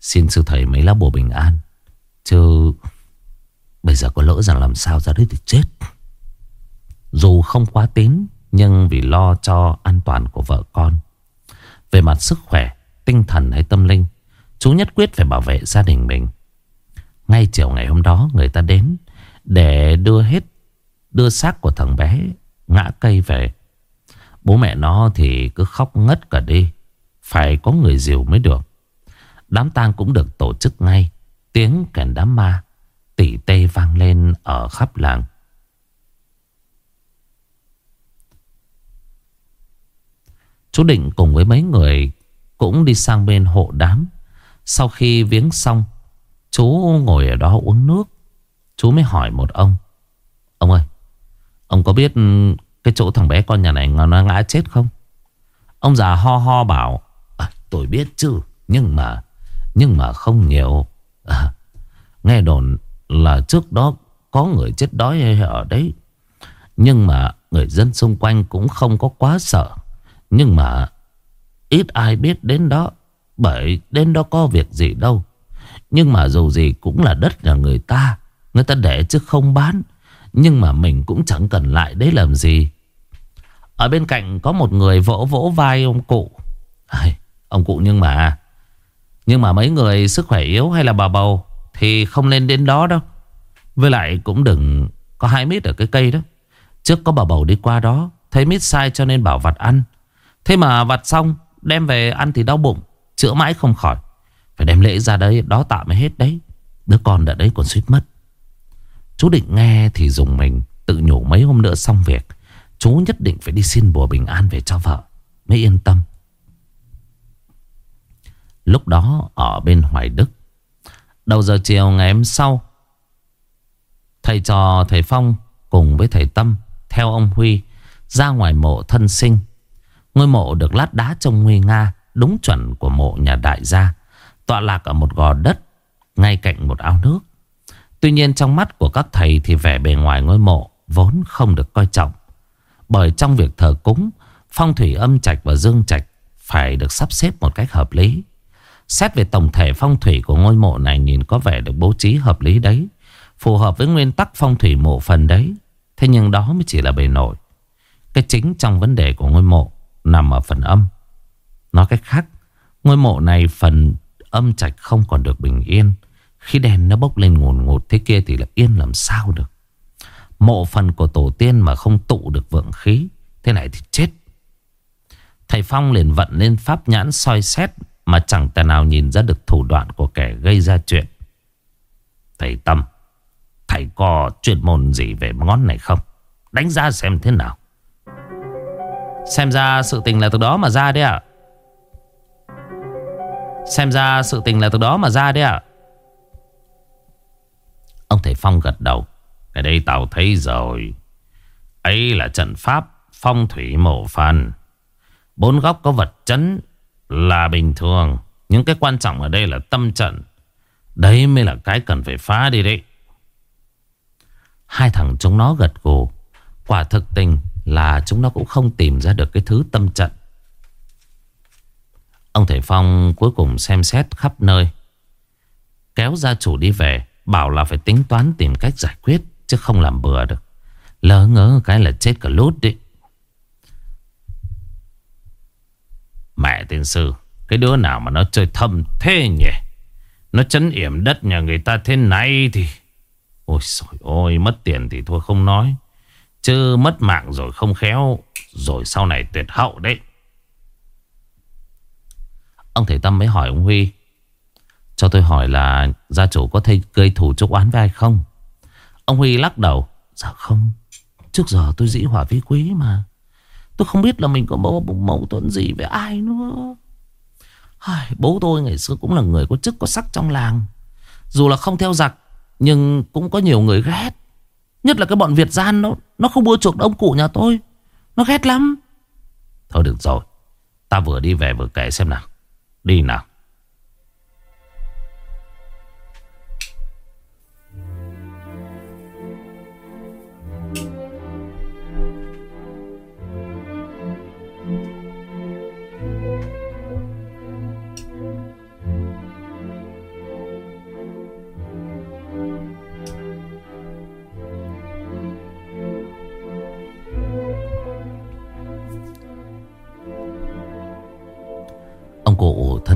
Xin sư thầy mấy lá bùa bình an. Chứ Bây giờ có lỡ rằng làm sao ra đấy thì chết. Dù không quá tín nhưng vì lo cho an toàn của vợ con. Về mặt sức khỏe, Tinh thần hay tâm linh, Chú nhất quyết phải bảo vệ gia đình mình. Ngay chiều ngày hôm đó, Người ta đến Để đưa hết, Đưa xác của thằng bé Ngã cây về. Bố mẹ nó thì cứ khóc ngất cả đi. Phải có người dìu mới được. Đám tang cũng được tổ chức ngay. Tiếng kèn đám ma Tỉ tê vang lên ở khắp làng. Chú Định cùng với mấy người Cũng đi sang bên hộ đám. Sau khi viếng xong Chú ngồi ở đó uống nước. Chú mới hỏi một ông Ông ơi Ông có biết cái chỗ thằng bé con nhà này nó ngã chết không? Ông già ho ho bảo à, Tôi biết chứ Nhưng mà Nhưng mà không nhiều. À, Nghe đồn là trước đó Có người chết đói ở đấy Nhưng mà Người dân xung quanh cũng không có quá sợ. Nhưng mà Ít ai biết đến đó Bởi đến đó có việc gì đâu. Nhưng mà dù gì cũng là đất nhà người ta Người ta để chứ không bán. Nhưng mà mình cũng chẳng cần lại đấy làm gì. Ở bên cạnh có một người vỗ vỗ vai ông cụ. À, Ông cụ nhưng mà Nhưng mà mấy người sức khỏe yếu hay là bà bầu Thì không nên đến đó đâu. Với lại cũng đừng có hai mít ở cái cây đó. Trước có bà bầu đi qua đó Thấy mít sai cho nên bảo vặt ăn. Thế mà vặt xong, Đem về ăn thì đau bụng, Chữa mãi không khỏi. Phải đem lễ ra đấy, Đó tạm mới hết đấy. Đứa con đã đấy còn suýt mất. Chú định nghe thì dùng mình, Tự nhủ mấy hôm nữa xong việc. Chú nhất định phải đi xin bùa bình an về cho vợ, Mới yên tâm. Lúc đó, ở bên Hoài Đức, Đầu giờ chiều ngày hôm sau, Thầy trò thầy Phong Cùng với thầy Tâm, Theo ông Huy, Ra ngoài mộ thân sinh. Ngôi mộ được lát đá trông nguy nga, Đúng chuẩn của mộ nhà đại gia. Tọa lạc ở một gò đất, Ngay cạnh một ao nước. Tuy nhiên trong mắt của các thầy Thì vẻ bề ngoài ngôi mộ Vốn không được coi trọng. Bởi trong việc thờ cúng, Phong thủy âm trạch và dương trạch Phải được sắp xếp một cách hợp lý. Xét về tổng thể phong thủy của ngôi mộ này Nhìn có vẻ được bố trí hợp lý đấy, Phù hợp với nguyên tắc phong thủy mộ phần đấy. Thế nhưng đó mới chỉ là bề nổi. Cái chính trong vấn đề của ngôi mộ. Nằm ở phần âm. Nói cách khác, Ngôi mộ này phần âm trạch không còn được bình yên. Khi đèn nó bốc lên ngồn ngụt Thế kia thì là yên làm sao được? Mộ phần của tổ tiên mà không tụ được vượng khí, Thế này thì chết. Thầy Phong liền vận lên pháp nhãn soi xét Mà chẳng tài nào nhìn ra được thủ đoạn của kẻ gây ra chuyện. Thầy Tâm, Thầy có chuyên môn gì về ngón này không? Đánh giá xem thế nào. Xem ra sự tình là từ đó mà ra đấy ạ. Xem ra sự tình là từ đó mà ra đấy ạ. Ông thầy Phong gật đầu. Ở đây tao thấy rồi. Ấy là trận pháp Phong thủy mộ phần Bốn góc có vật chấn Là bình thường. Nhưng cái quan trọng ở đây là tâm trận. Đấy mới là cái cần phải phá đi đấy. Hai thằng chúng nó gật gù. Quả thực tình là chúng nó cũng không tìm ra được cái thứ tâm trận. Ông Thầy Phong cuối cùng xem xét khắp nơi. Kéo gia chủ đi về. Bảo là phải tính toán tìm cách giải quyết, Chứ không làm bừa được Lỡ ngỡ cái là chết cả lút đi Mẹ tiên sư, Cái đứa nào mà nó chơi thâm thế nhỉ Nó chấn yểm đất nhà người ta thế này thì Ôi trời ôi Mất tiền thì thôi không nói Chứ mất mạng rồi không khéo Rồi sau này tuyệt hậu đấy. Ông thầy Tâm mới hỏi ông Huy Cho tôi hỏi là Gia chủ có thể gây thủ chúc oán với ai không? Ông Huy lắc đầu Dạ không Trước giờ tôi dĩ hỏa vi quý mà. Tôi không biết là mình có mâu, mâu thuẫn gì với ai nữa. Ai, Bố tôi ngày xưa cũng là người có chức có sắc trong làng. Dù là không theo giặc Nhưng cũng có nhiều người ghét. Nhất là cái bọn Việt gian nó Nó không bua chuộc ông cụ nhà tôi. Nó ghét lắm. Thôi được rồi. Ta vừa đi về vừa kể xem nào. Đi nào.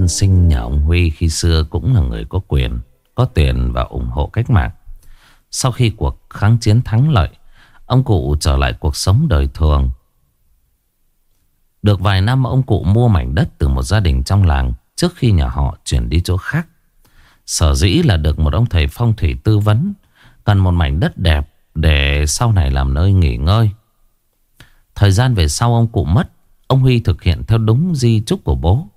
Thân sinh nhà ông Huy khi xưa cũng là người có quyền, có tiền và ủng hộ cách mạng. Sau khi cuộc kháng chiến thắng lợi, ông cụ trở lại cuộc sống đời thường. Được vài năm ông cụ mua mảnh đất từ một gia đình trong làng trước khi nhà họ chuyển đi chỗ khác. Sở dĩ là được một ông thầy phong thủy tư vấn, cần một mảnh đất đẹp để sau này làm nơi nghỉ ngơi. Thời gian về sau ông cụ mất, ông Huy thực hiện theo đúng di chúc của bố.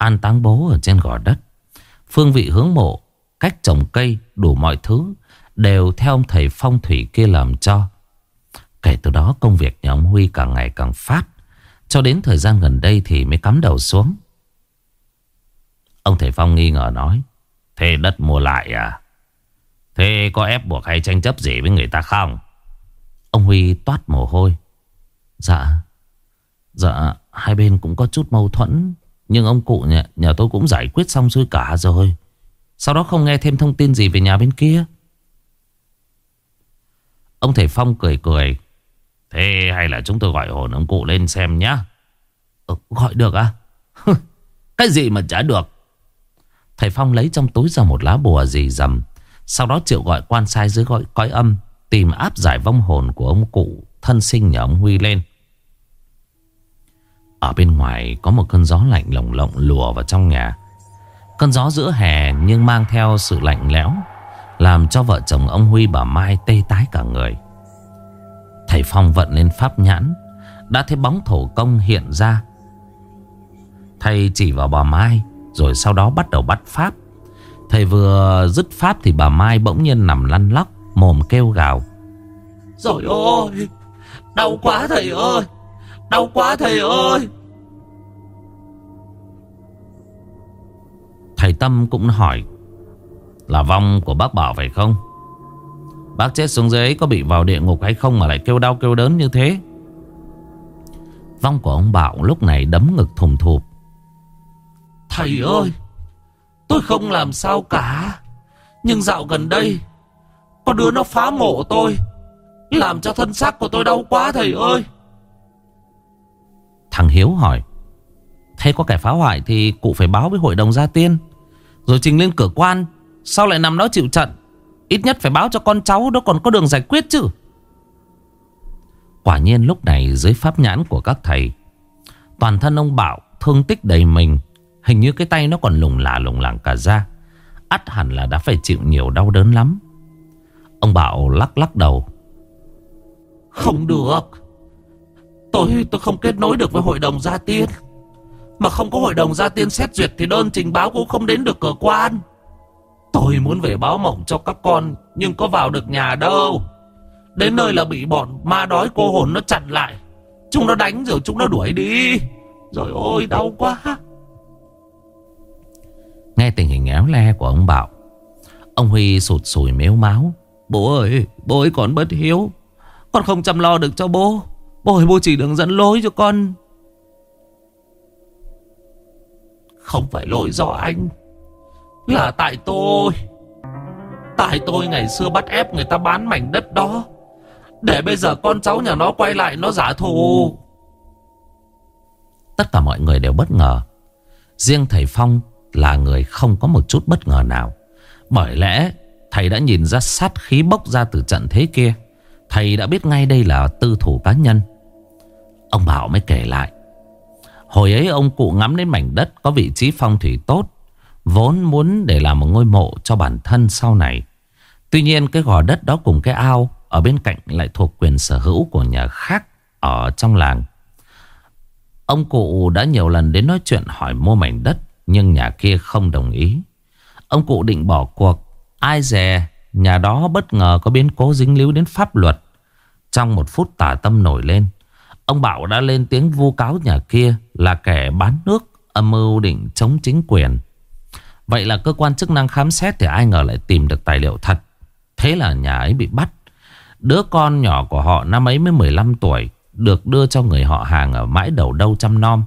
An táng bố ở trên gò đất. Phương vị hướng mộ, Cách trồng cây, đủ mọi thứ, Đều theo ông thầy phong thủy kia làm cho. Kể từ đó công việc nhà ông Huy càng ngày càng phát, Cho đến thời gian gần đây thì mới cắm đầu xuống. Ông thầy Phong nghi ngờ nói, Thế đất mua lại à? Thế có ép buộc hay tranh chấp gì với người ta không? Ông Huy toát mồ hôi. Dạ Dạ hai bên cũng có chút mâu thuẫn nhưng ông cụ nhà, nhà tôi cũng giải quyết xong xuôi cả rồi. Sau đó không nghe thêm thông tin gì về nhà bên kia. Ông thầy Phong cười cười. Thế hay là chúng tôi gọi hồn ông cụ lên xem nhá. Ừ, Gọi được à? Cái gì mà chả được? Thầy Phong lấy trong túi ra một lá bùa gì dầm Sau đó triệu gọi quan sai dưới gọi cõi âm Tìm áp giải vong hồn của ông cụ Thân sinh nhà ông Huy lên ở bên ngoài có một cơn gió lạnh lồng lộng lùa vào trong nhà. Cơn gió giữa hè nhưng mang theo sự lạnh lẽo, Làm cho vợ chồng ông Huy bà Mai tê tái cả người. Thầy Phong vận lên pháp nhãn, Đã thấy bóng thổ công hiện ra. Thầy chỉ vào bà Mai, Rồi sau đó bắt đầu bắt pháp. Thầy vừa dứt pháp thì bà Mai bỗng nhiên nằm lăn lóc, Mồm kêu gào. Rồi ôi, Đau quá thầy ơi. Đau quá thầy ơi. Thầy Tâm cũng hỏi Là vong của bác Bảo phải không? Bác chết xuống dưới có bị vào địa ngục hay không Mà lại kêu đau kêu đớn như thế? Vong của ông Bảo lúc này đấm ngực thùng thụp. Thầy ơi Tôi không làm sao cả. Nhưng dạo gần đây Có đứa nó phá mộ tôi Làm cho thân xác của tôi đau quá thầy ơi Thằng Hiếu hỏi. Thế có kẻ phá hoại thì cụ phải báo với hội đồng gia tiên. Rồi trình lên cửa quan, Sao lại nằm đó chịu trận? Ít nhất phải báo cho con cháu, đó còn có đường giải quyết chứ. Quả nhiên lúc này, dưới pháp nhãn của các thầy, Toàn thân ông Bảo thương tích đầy mình. Hình như cái tay nó còn lùng lả lùng lẳng cả ra ắt hẳn là đã phải chịu nhiều đau đớn lắm. Ông Bảo lắc lắc đầu. Không được. Tôi tôi không kết nối được với hội đồng gia tiên. Mà không có hội đồng gia tiên xét duyệt Thì đơn trình báo cũng không đến được cơ quan. Tôi muốn về báo mộng cho các con, Nhưng có vào được nhà đâu. Đến nơi là bị bọn ma đói cô hồn nó chặn lại. Chúng nó đánh rồi chúng nó đuổi đi. Rồi ôi, đau quá. Nghe tình hình éo le của ông Bảo, Ông Huy sụt sùi mếu máu. Bố ơi bố ơi còn bất hiếu. Con không chăm lo được cho bố. Bồi bố chỉ đừng dẫn lối cho con. Không phải lỗi do anh, Là tại tôi. Tại tôi ngày xưa bắt ép người ta bán mảnh đất đó. Để bây giờ con cháu nhà nó quay lại, nó giả thù. Tất cả mọi người đều bất ngờ. Riêng thầy Phong là người không có một chút bất ngờ nào. Bởi lẽ thầy đã nhìn ra sát khí bốc ra từ trận thế kia. Thầy đã biết ngay đây là tư thủ cá nhân. Ông Bảo mới kể lại. Hồi ấy ông cụ ngắm đến mảnh đất có vị trí phong thủy tốt, Vốn muốn để làm một ngôi mộ cho bản thân sau này. Tuy nhiên cái gò đất đó cùng cái ao Ở bên cạnh lại thuộc quyền sở hữu của nhà khác Ở trong làng. Ông cụ đã nhiều lần đến nói chuyện hỏi mua mảnh đất, Nhưng nhà kia không đồng ý. Ông cụ định bỏ cuộc, Ai dè Nhà đó bất ngờ có biến cố dính líu đến pháp luật. Trong một phút tả tâm nổi lên, Ông Bảo đã lên tiếng vu cáo nhà kia Là kẻ bán nước Âm mưu định chống chính quyền. Vậy là cơ quan chức năng khám xét Thì ai ngờ lại tìm được tài liệu thật. Thế là nhà ấy bị bắt. Đứa con nhỏ của họ năm ấy mới 15 tuổi, Được đưa cho người họ hàng Ở mãi đầu đâu chăm nom.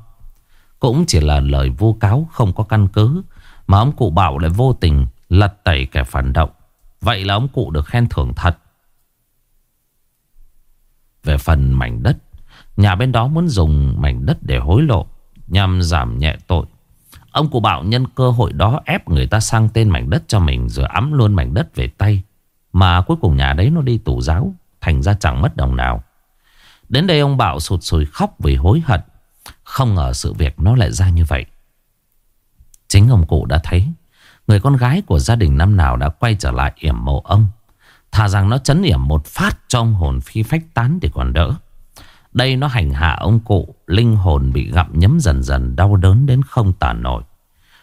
Cũng chỉ là lời vu cáo, không có căn cứ, Mà ông cụ Bảo lại vô tình Lật tẩy kẻ phản động. Vậy là ông cụ được khen thưởng thật. Về phần mảnh đất, Nhà bên đó muốn dùng mảnh đất để hối lộ, Nhằm giảm nhẹ tội. Ông cụ bảo nhân cơ hội đó ép người ta sang tên mảnh đất cho mình Rồi ấm luôn mảnh đất về tay, Mà cuối cùng nhà đấy nó đi tù giáo, Thành ra chẳng mất đồng nào. Đến đây ông Bảo sụt sùi khóc vì hối hận. Không ngờ sự việc nó lại ra như vậy. Chính ông cụ đã thấy Người con gái của gia đình năm nào đã quay trở lại yểm mộ ông? Thà rằng nó chấn yểm một phát trong hồn phi phách tán thì còn đỡ. Đây nó hành hạ ông cụ, Linh hồn bị gặm nhấm dần dần, Đau đớn đến không tả nổi.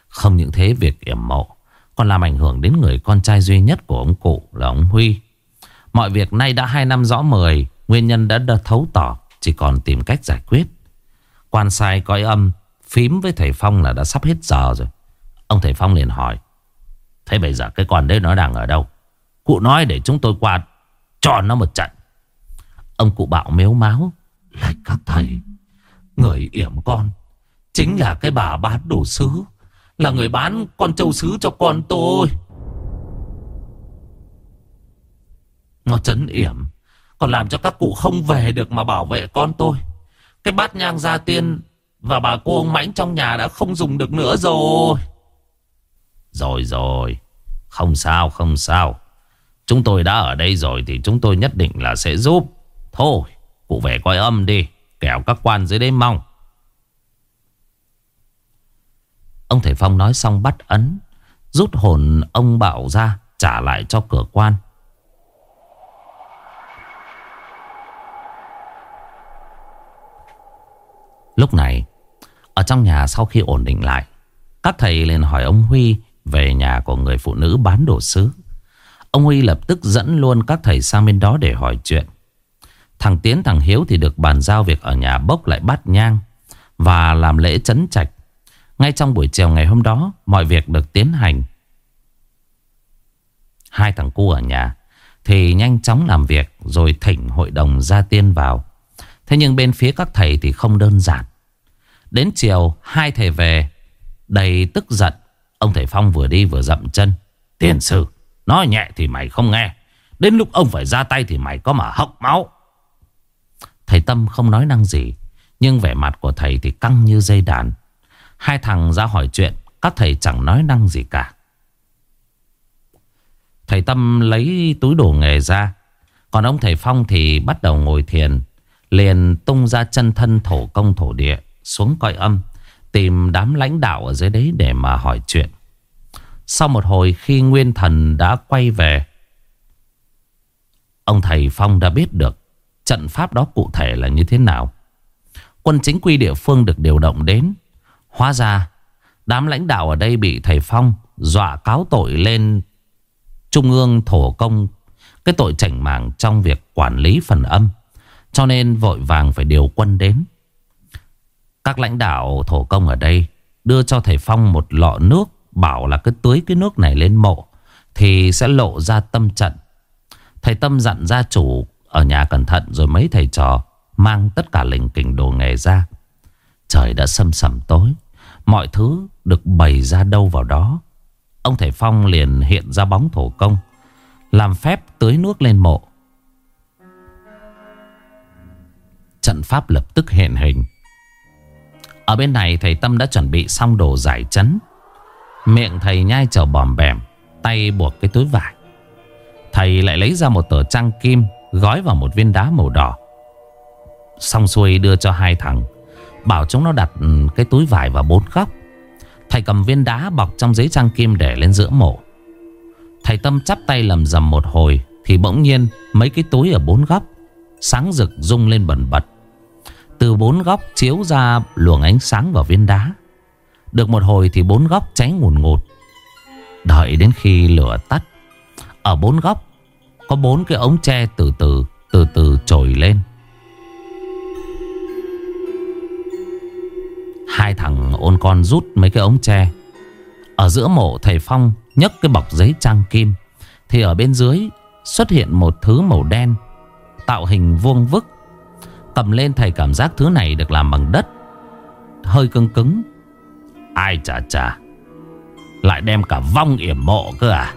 Không những thế, việc yểm mộ Còn làm ảnh hưởng đến người con trai duy nhất của ông cụ là ông Huy. Mọi việc nay đã hai năm rõ mười, Nguyên nhân đã đợt thấu tỏ, Chỉ còn tìm cách giải quyết. Quan sai coi âm, Phím với thầy Phong là đã sắp hết giờ rồi. Ông thầy Phong liền hỏi Thế bây giờ cái con đấy nó đang ở đâu? Cụ nói để chúng tôi qua Cho nó một trận. Ông cụ bạo mếu máu. Lại các thầy, Người yểm con Chính là cái bà bán đồ sứ, Là người bán con trâu sứ cho con tôi. Nó chấn yểm, Còn làm cho các cụ không về được mà bảo vệ con tôi. Cái bát nhang gia tiên Và bà cô ông mãnh trong nhà đã không dùng được nữa rồi. Rồi rồi. Không sao không sao. Chúng tôi đã ở đây rồi Thì chúng tôi nhất định là sẽ giúp. Thôi, Cụ về coi âm đi. Kẻo các quan dưới đây mong Ông Thầy Phong nói xong bắt ấn, Rút hồn ông Bảo ra, Trả lại cho cửa quan. Lúc này, Ở trong nhà sau khi ổn định lại, Các thầy liền hỏi ông Huy về nhà của người phụ nữ bán đồ sứ. Ông Huy lập tức dẫn luôn các thầy sang bên đó để hỏi chuyện. Thằng Tiến, thằng Hiếu thì được bàn giao việc ở nhà bốc lại bát nhang Và làm lễ chấn trạch. Ngay trong buổi chiều ngày hôm đó, Mọi việc được tiến hành. Hai thằng cu ở nhà Thì nhanh chóng làm việc Rồi thỉnh hội đồng gia tiên vào. Thế nhưng bên phía các thầy thì không đơn giản. Đến chiều, Hai thầy về Đầy tức giận. Ông thầy Phong vừa đi vừa dậm chân. Tiền sư Nói nhẹ thì mày không nghe. Đến lúc ông phải ra tay thì mày có mà hộc máu. Thầy Tâm không nói năng gì, Nhưng vẻ mặt của thầy thì căng như dây đàn. Hai thằng ra hỏi chuyện, Các thầy chẳng nói năng gì cả. Thầy Tâm lấy túi đồ nghề ra. Còn ông thầy Phong thì bắt đầu ngồi thiền, Liền tung ra chân thân thổ công thổ địa Xuống coi âm. Tìm đám lãnh đạo ở dưới đấy để mà hỏi chuyện. Sau một hồi khi Nguyên Thần đã quay về, Ông thầy Phong đã biết được Trận pháp đó cụ thể là như thế nào. Quân chính quy địa phương được điều động đến. Hóa ra, Đám lãnh đạo ở đây bị thầy Phong Dọa cáo tội lên Trung ương thổ công, Cái tội chảnh mạng trong việc quản lý phần âm. Cho nên vội vàng phải điều quân đến. Các lãnh đạo thổ công ở đây Đưa cho thầy Phong một lọ nước, Bảo là cứ tưới cái nước này lên mộ, Thì sẽ lộ ra tâm trận. Thầy Tâm dặn gia chủ ở nhà cẩn thận rồi mấy thầy trò Mang tất cả lình kình đồ nghề ra. Trời đã sâm sầm tối, Mọi thứ được bày ra đâu vào đó. Ông thầy Phong liền hiện ra bóng thổ công, Làm phép tưới nước lên mộ. Trận pháp lập tức hiện hình. Ở bên này thầy Tâm đã chuẩn bị xong đồ giải chấn. Miệng thầy nhai trầu bòm bèm, Tay buộc cái túi vải. Thầy lại lấy ra một tờ trang kim, Gói vào một viên đá màu đỏ. Xong xuôi đưa cho hai thằng, Bảo chúng nó đặt ừ, cái túi vải vào bốn góc. Thầy cầm viên đá bọc trong giấy trang kim để lên giữa mộ. Thầy Tâm chắp tay lầm rầm một hồi Thì bỗng nhiên mấy cái túi ở bốn góc, Sáng rực rung lên bẩn bật. Từ bốn góc chiếu ra luồng ánh sáng vào viên đá. Được một hồi thì bốn góc cháy ngùn ngụt. Đợi đến khi lửa tắt, Ở bốn góc, Có bốn cái ống tre từ từ Từ từ trồi lên. Hai thằng ôn con rút mấy cái ống tre. Ở giữa mộ thầy Phong nhấc cái bọc giấy trang kim, Thì ở bên dưới xuất hiện một thứ màu đen, Tạo hình vuông vức. Cầm lên thầy cảm giác thứ này được làm bằng đất. Hơi cứng cứng. Ai chà chà. Lại đem cả vong yểm mộ cơ à?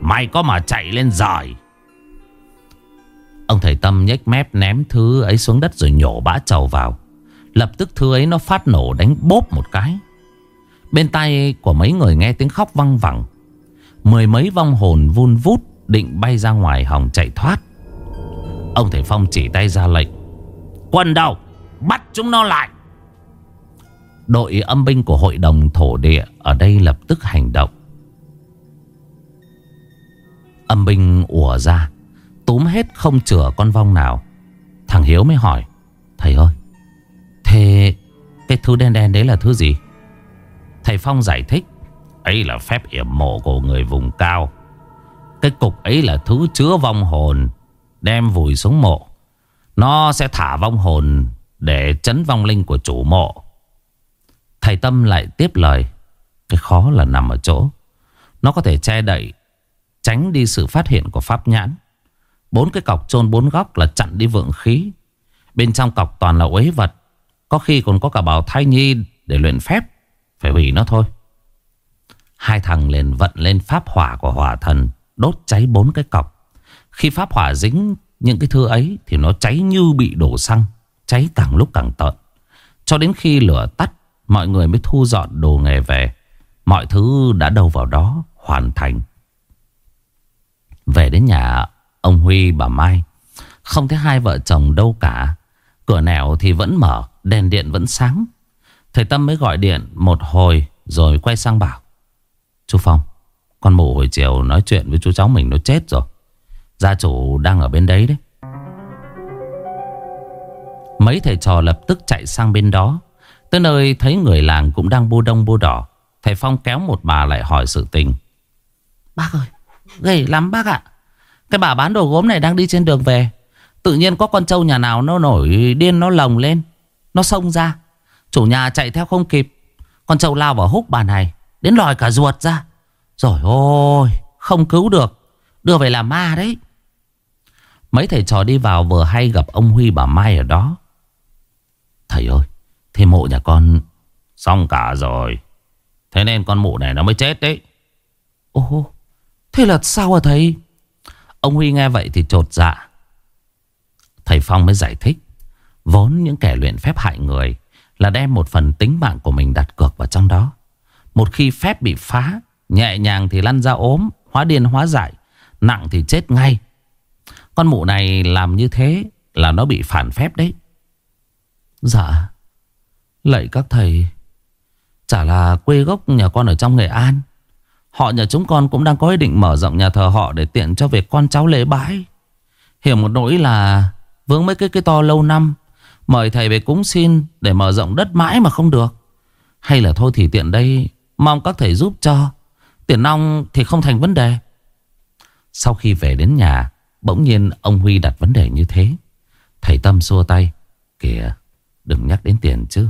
Mày có mà chạy lên giỏi Ông thầy Tâm nhếch mép ném thứ ấy xuống đất rồi nhổ bã trầu vào. Lập tức thứ ấy nó phát nổ đánh bốp một cái. Bên tay của mấy người nghe tiếng khóc văng vẳng. Mười mấy vong hồn vun vút Định bay ra ngoài hòng chạy thoát. Ông thầy Phong chỉ tay ra lệnh. Quân đâu Bắt chúng nó lại. Đội âm binh của hội đồng thổ địa Ở đây lập tức hành động. Âm binh ùa ra, Túm hết không chừa con vong nào. Thằng Hiếu mới hỏi, Thầy ơi, Thế cái thứ đen đen đấy là thứ gì? Thầy Phong giải thích, Ấy là phép yểm mộ của người vùng cao. Cái cục ấy là thứ chứa vong hồn, Đem vùi xuống mộ. Nó sẽ thả vong hồn Để chấn vong linh của chủ mộ. Thầy Tâm lại tiếp lời, Cái khó là nằm ở chỗ. Nó có thể che đậy, Tránh đi sự phát hiện của pháp nhãn. Bốn cái cọc chôn bốn góc là chặn đi vượng khí. Bên trong cọc toàn là uế vật. Có khi còn có cả bảo thai nhi Để luyện phép. Phải hủy nó thôi. Hai thằng liền vận lên pháp hỏa của hỏa thần, Đốt cháy bốn cái cọc. Khi pháp hỏa dính những cái thư ấy Thì nó cháy như bị đổ xăng, Cháy càng lúc càng tợn. Cho đến khi lửa tắt, Mọi người mới thu dọn đồ nghề về. Mọi thứ đã đâu vào đó Hoàn thành. Về đến nhà Ông Huy bà Mai, Không thấy hai vợ chồng đâu cả. Cửa nẻo thì vẫn mở, Đèn điện vẫn sáng. Thầy Tâm mới gọi điện một hồi Rồi quay sang bảo, Chú Phong, Con mụ hồi chiều nói chuyện với chú cháu mình nó chết rồi. Gia chủ đang ở bên đấy đấy. Mấy thầy trò lập tức chạy sang bên đó. Tới nơi thấy người làng cũng đang bô đông bô đỏ. Thầy Phong kéo một bà lại hỏi sự tình. Bác ơi Ghê lắm bác ạ. Cái bà bán đồ gốm này đang đi trên đường về. Tự nhiên có con trâu nhà nào nó nổi điên, nó lồng lên. Nó xông ra. Chủ nhà chạy theo không kịp. Con trâu lao vào húc bà này. Đến lòi cả ruột ra. Rồi ôi, Không cứu được. Đưa về làm ma đấy. Mấy thầy trò đi vào vừa hay gặp ông Huy bà Mai ở đó. Thầy ơi, Thế mộ nhà con Xong cả rồi. Thế nên con mụ này nó mới chết đấy. Ồ Thế là sao hả thầy? Ông Huy nghe vậy thì trột dạ. Thầy Phong mới giải thích. Vốn những kẻ luyện phép hại người Là đem một phần tính mạng của mình đặt cược vào trong đó. Một khi phép bị phá, Nhẹ nhàng thì lăn ra ốm, Hóa điên hóa dại, Nặng thì chết ngay. Con mụ này làm như thế Là nó bị phản phép đấy. Dạ. Lạy các thầy, Chả là quê gốc nhà con ở trong Nghệ An. Họ nhà chúng con cũng đang có ý định mở rộng nhà thờ họ Để tiện cho việc con cháu lễ bãi. Hiểu một nỗi là Vướng mấy cái cái to lâu năm, Mời thầy về cúng xin Để mở rộng đất mãi mà không được. Hay là thôi thì tiện đây, Mong các thầy giúp cho. Tiền nong thì không thành vấn đề. Sau khi về đến nhà Bỗng nhiên ông Huy đặt vấn đề như thế. Thầy Tâm xua tay. Kìa, đừng nhắc đến tiền chứ.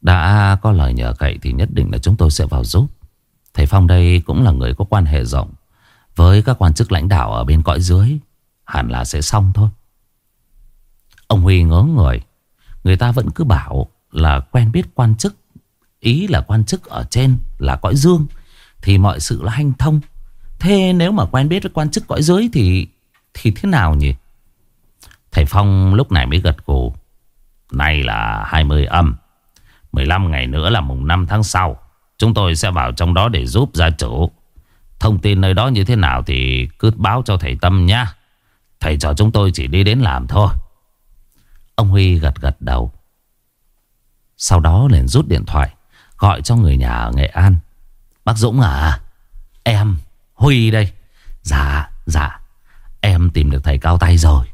Đã có lời nhờ cậy Thì nhất định là chúng tôi sẽ vào giúp. Thầy Phong đây cũng là người có quan hệ rộng. Với các quan chức lãnh đạo Ở bên cõi dưới, Hẳn là sẽ xong thôi. Ông Huy ngớ người. Người ta vẫn cứ bảo là quen biết quan chức. Ý là quan chức ở trên Là cõi dương, Thì mọi sự là hanh thông. Thế nếu mà quen biết với quan chức cõi dưới thì thì thế nào nhỉ? Thầy Phong lúc này mới gật gù. Nay là 20 âm 15 ngày nữa là mùng 5 tháng sau. Chúng tôi sẽ vào trong đó để giúp gia chủ. Thông tin nơi đó như thế nào Thì cứ báo cho thầy Tâm nhá. Thầy cho chúng tôi chỉ đi đến làm thôi. Ông Huy gật gật đầu. Sau đó liền rút điện thoại, Gọi cho người nhà ở Nghệ An. Bác Dũng à Em Huy đây. Dạ dạ. Em tìm được thầy cao tay rồi.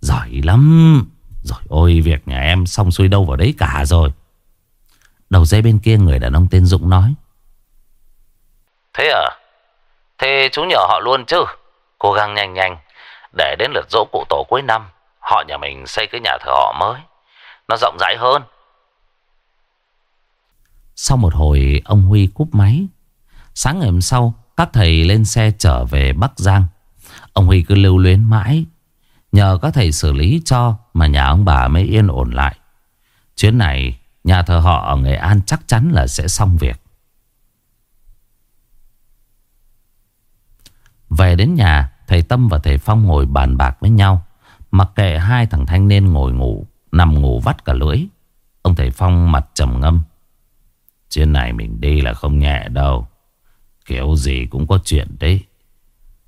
Giỏi lắm. Rồi ôi việc nhà em xong xuôi đâu vào đấy cả rồi. Đầu dây bên kia người đàn ông tên Dũng nói. Thế à? Thế chú nhờ họ luôn chứ? Cố gắng nhanh nhanh Để đến lượt dỗ cụ tổ cuối năm Họ nhà mình xây cái nhà thờ họ mới. Nó rộng rãi hơn. Sau một hồi ông Huy cúp máy. Sáng ngày hôm sau Các thầy lên xe trở về Bắc Giang Ông Huy cứ lưu luyến mãi, Nhờ các thầy xử lý cho Mà nhà ông bà mới yên ổn lại. Chuyến này, Nhà thờ họ ở Nghệ An chắc chắn là sẽ xong việc. Về đến nhà, Thầy Tâm và thầy Phong ngồi bàn bạc với nhau. Mặc kệ hai thằng thanh niên ngồi ngủ, Nằm ngủ vắt cả lưỡi. Ông thầy Phong mặt trầm ngâm. Chuyến này mình đi là không nhẹ đâu. Kiểu gì cũng có chuyện đấy.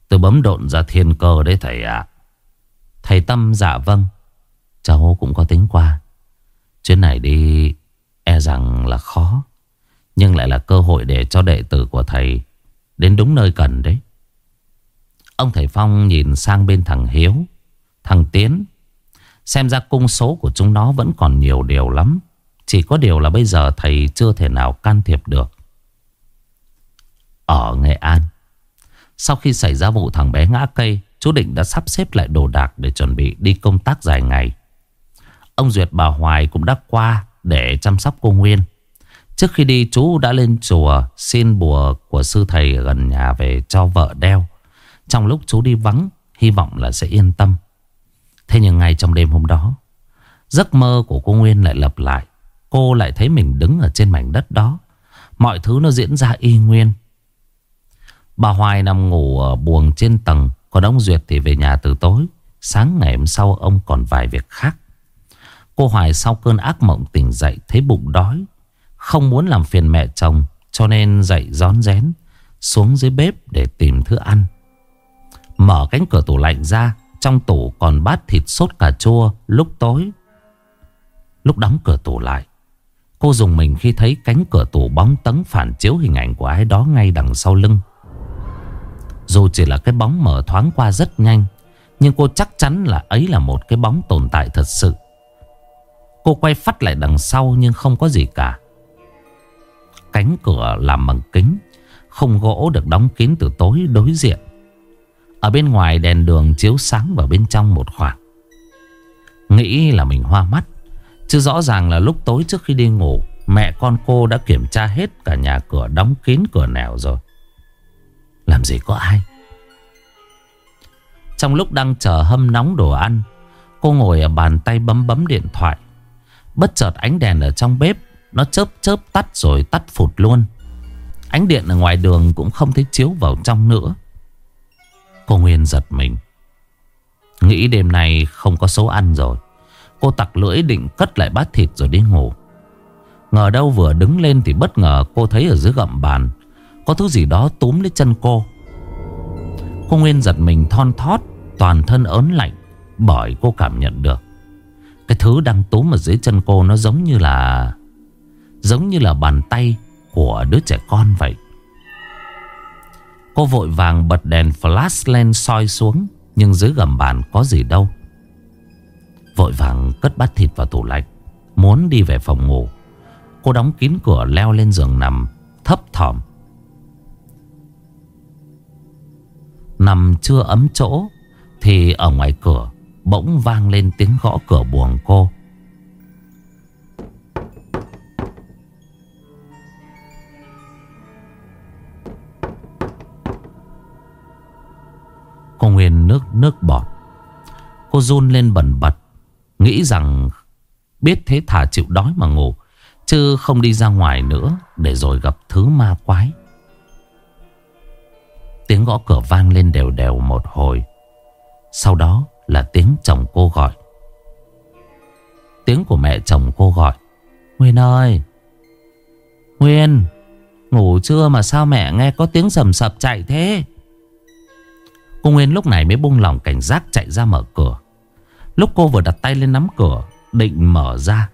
Tôi bấm độn ra thiên cơ đấy, thầy ạ. Thầy Tâm dạ vâng. Cháu cũng có tính qua. Chuyến này đi E rằng là khó, Nhưng lại là cơ hội để cho đệ tử của thầy Đến đúng nơi cần đấy. Ông thầy Phong nhìn sang bên thằng Hiếu, Thằng Tiến. Xem ra cung số của chúng nó vẫn còn nhiều điều lắm. Chỉ có điều là bây giờ thầy chưa thể nào can thiệp được. Ở Nghệ An sau khi xảy ra vụ thằng bé ngã cây, Chú Định đã sắp xếp lại đồ đạc để chuẩn bị đi công tác dài ngày. Ông Duyệt bà Hoài cũng đã qua để chăm sóc cô Nguyên. Trước khi đi, chú đã lên chùa xin bùa của sư thầy gần nhà về cho vợ đeo. Trong lúc chú đi vắng, Hy vọng là sẽ yên tâm. Thế nhưng ngay trong đêm hôm đó, Giấc mơ của cô Nguyên lại lặp lại. Cô lại thấy mình đứng ở trên mảnh đất đó. Mọi thứ nó diễn ra y nguyên. Bà Hoài nằm ngủ ở buồng trên tầng Còn ông Duyệt thì về nhà từ tối. Sáng ngày hôm sau, ông còn vài việc khác. Cô Hoài sau cơn ác mộng tỉnh dậy, Thấy bụng đói, Không muốn làm phiền mẹ chồng, Cho nên dậy rón rén, Xuống dưới bếp để tìm thứ ăn. Mở cánh cửa tủ lạnh ra, Trong tủ còn bát thịt sốt cà chua Lúc tối. Lúc đóng cửa tủ lại, Cô dùng mình khi thấy cánh cửa tủ bóng tấn phản chiếu hình ảnh của ai đó ngay đằng sau lưng. Dù chỉ là cái bóng mở thoáng qua rất nhanh, Nhưng cô chắc chắn là ấy là một cái bóng tồn tại thật sự. Cô quay phát lại đằng sau nhưng không có gì cả. Cánh cửa làm bằng kính, Không gỗ được đóng kín từ tối đối diện. Ở bên ngoài đèn đường chiếu sáng vào bên trong một khoảng. Nghĩ là mình hoa mắt, Chứ rõ ràng là lúc tối trước khi đi ngủ, Mẹ con cô đã kiểm tra hết cả nhà cửa đóng kín cửa nẻo rồi. Làm gì có ai. Trong lúc đang chờ hâm nóng đồ ăn, Cô ngồi ở bàn tay bấm bấm điện thoại. Bất chợt ánh đèn ở trong bếp, Nó chớp chớp tắt rồi tắt phụt luôn. Ánh điện ở ngoài đường cũng không thấy chiếu vào trong nữa. Cô Nguyên giật mình. Nghĩ đêm nay không có số ăn rồi. Cô tặc lưỡi định cất lại bát thịt rồi đi ngủ. Ngờ đâu vừa đứng lên thì bất ngờ cô thấy ở dưới gầm bàn có thứ gì đó túm lấy chân cô. Cô Nguyên giật mình thon thót, Toàn thân ớn lạnh, Bởi cô cảm nhận được. Cái thứ đang túm ở dưới chân cô Nó giống như là, Giống như là bàn tay của đứa trẻ con vậy. Cô vội vàng bật đèn flash lên soi xuống, Nhưng dưới gầm bàn có gì đâu. Vội vàng cất bát thịt vào tủ lạnh, Muốn đi về phòng ngủ. Cô đóng kín cửa leo lên giường nằm, Thấp thỏm. Nằm chưa ấm chỗ, Thì ở ngoài cửa Bỗng vang lên tiếng gõ cửa buồng cô. Cô Nguyên nước nước bọt. Cô run lên bẩn bật, Nghĩ rằng biết thế thả chịu đói mà ngủ, Chứ không đi ra ngoài nữa Để rồi gặp thứ ma quái. Tiếng gõ cửa vang lên đều đều một hồi. Sau đó là tiếng chồng cô gọi. Tiếng của mẹ chồng cô gọi, Nguyên ơi, Nguyên, Ngủ chưa mà sao mẹ nghe có tiếng sầm sập chạy thế? Cô Nguyên lúc này mới buông lỏng cảnh giác chạy ra mở cửa. Lúc cô vừa đặt tay lên nắm cửa, Định mở ra,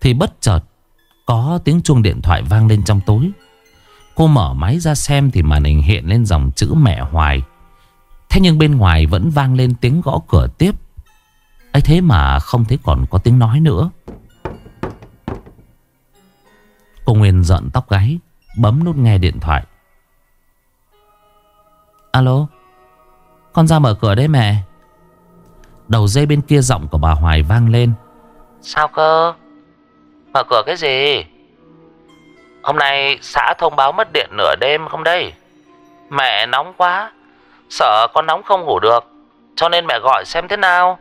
Thì bất chợt Có tiếng chuông điện thoại vang lên trong tối Cô mở máy ra xem Thì màn hình hiện lên dòng chữ mẹ Hoài. Thế nhưng bên ngoài vẫn vang lên tiếng gõ cửa tiếp. Ấy thế mà không thấy còn có tiếng nói nữa. Cô Nguyên giận tóc gáy, Bấm nút nghe điện thoại. Alo, Con ra mở cửa đấy mẹ. Đầu dây bên kia giọng của bà Hoài vang lên. Sao cơ? Mở cửa cái gì? Hôm nay xã thông báo mất điện nửa đêm không đây? Mẹ nóng quá, Sợ con nóng không ngủ được, Cho nên mẹ gọi xem thế nào?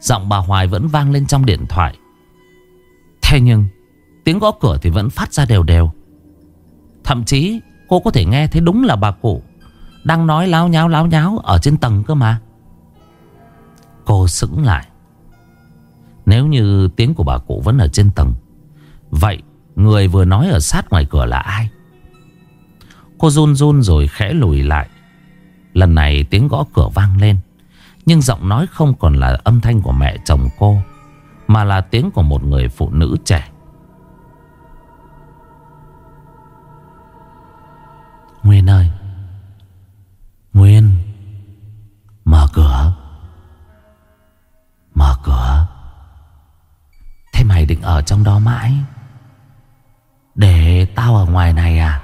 Giọng bà Hoài vẫn vang lên trong điện thoại. Thế nhưng, Tiếng gõ cửa thì vẫn phát ra đều đều. Thậm chí, cô có thể nghe thấy đúng là bà cụ Đang nói láo nháo láo nháo Ở trên tầng cơ mà. Cô sững lại. Nếu như tiếng của bà cụ vẫn ở trên tầng Vậy, người vừa nói ở sát ngoài cửa là ai? Cô run run rồi khẽ lùi lại. Lần này tiếng gõ cửa vang lên, Nhưng giọng nói không còn là âm thanh của mẹ chồng cô, Mà là tiếng của một người phụ nữ trẻ. Nguyên ơi! Nguyên! Mở cửa! Mở cửa! Thế mày định ở trong đó mãi? Để tao ở ngoài này à?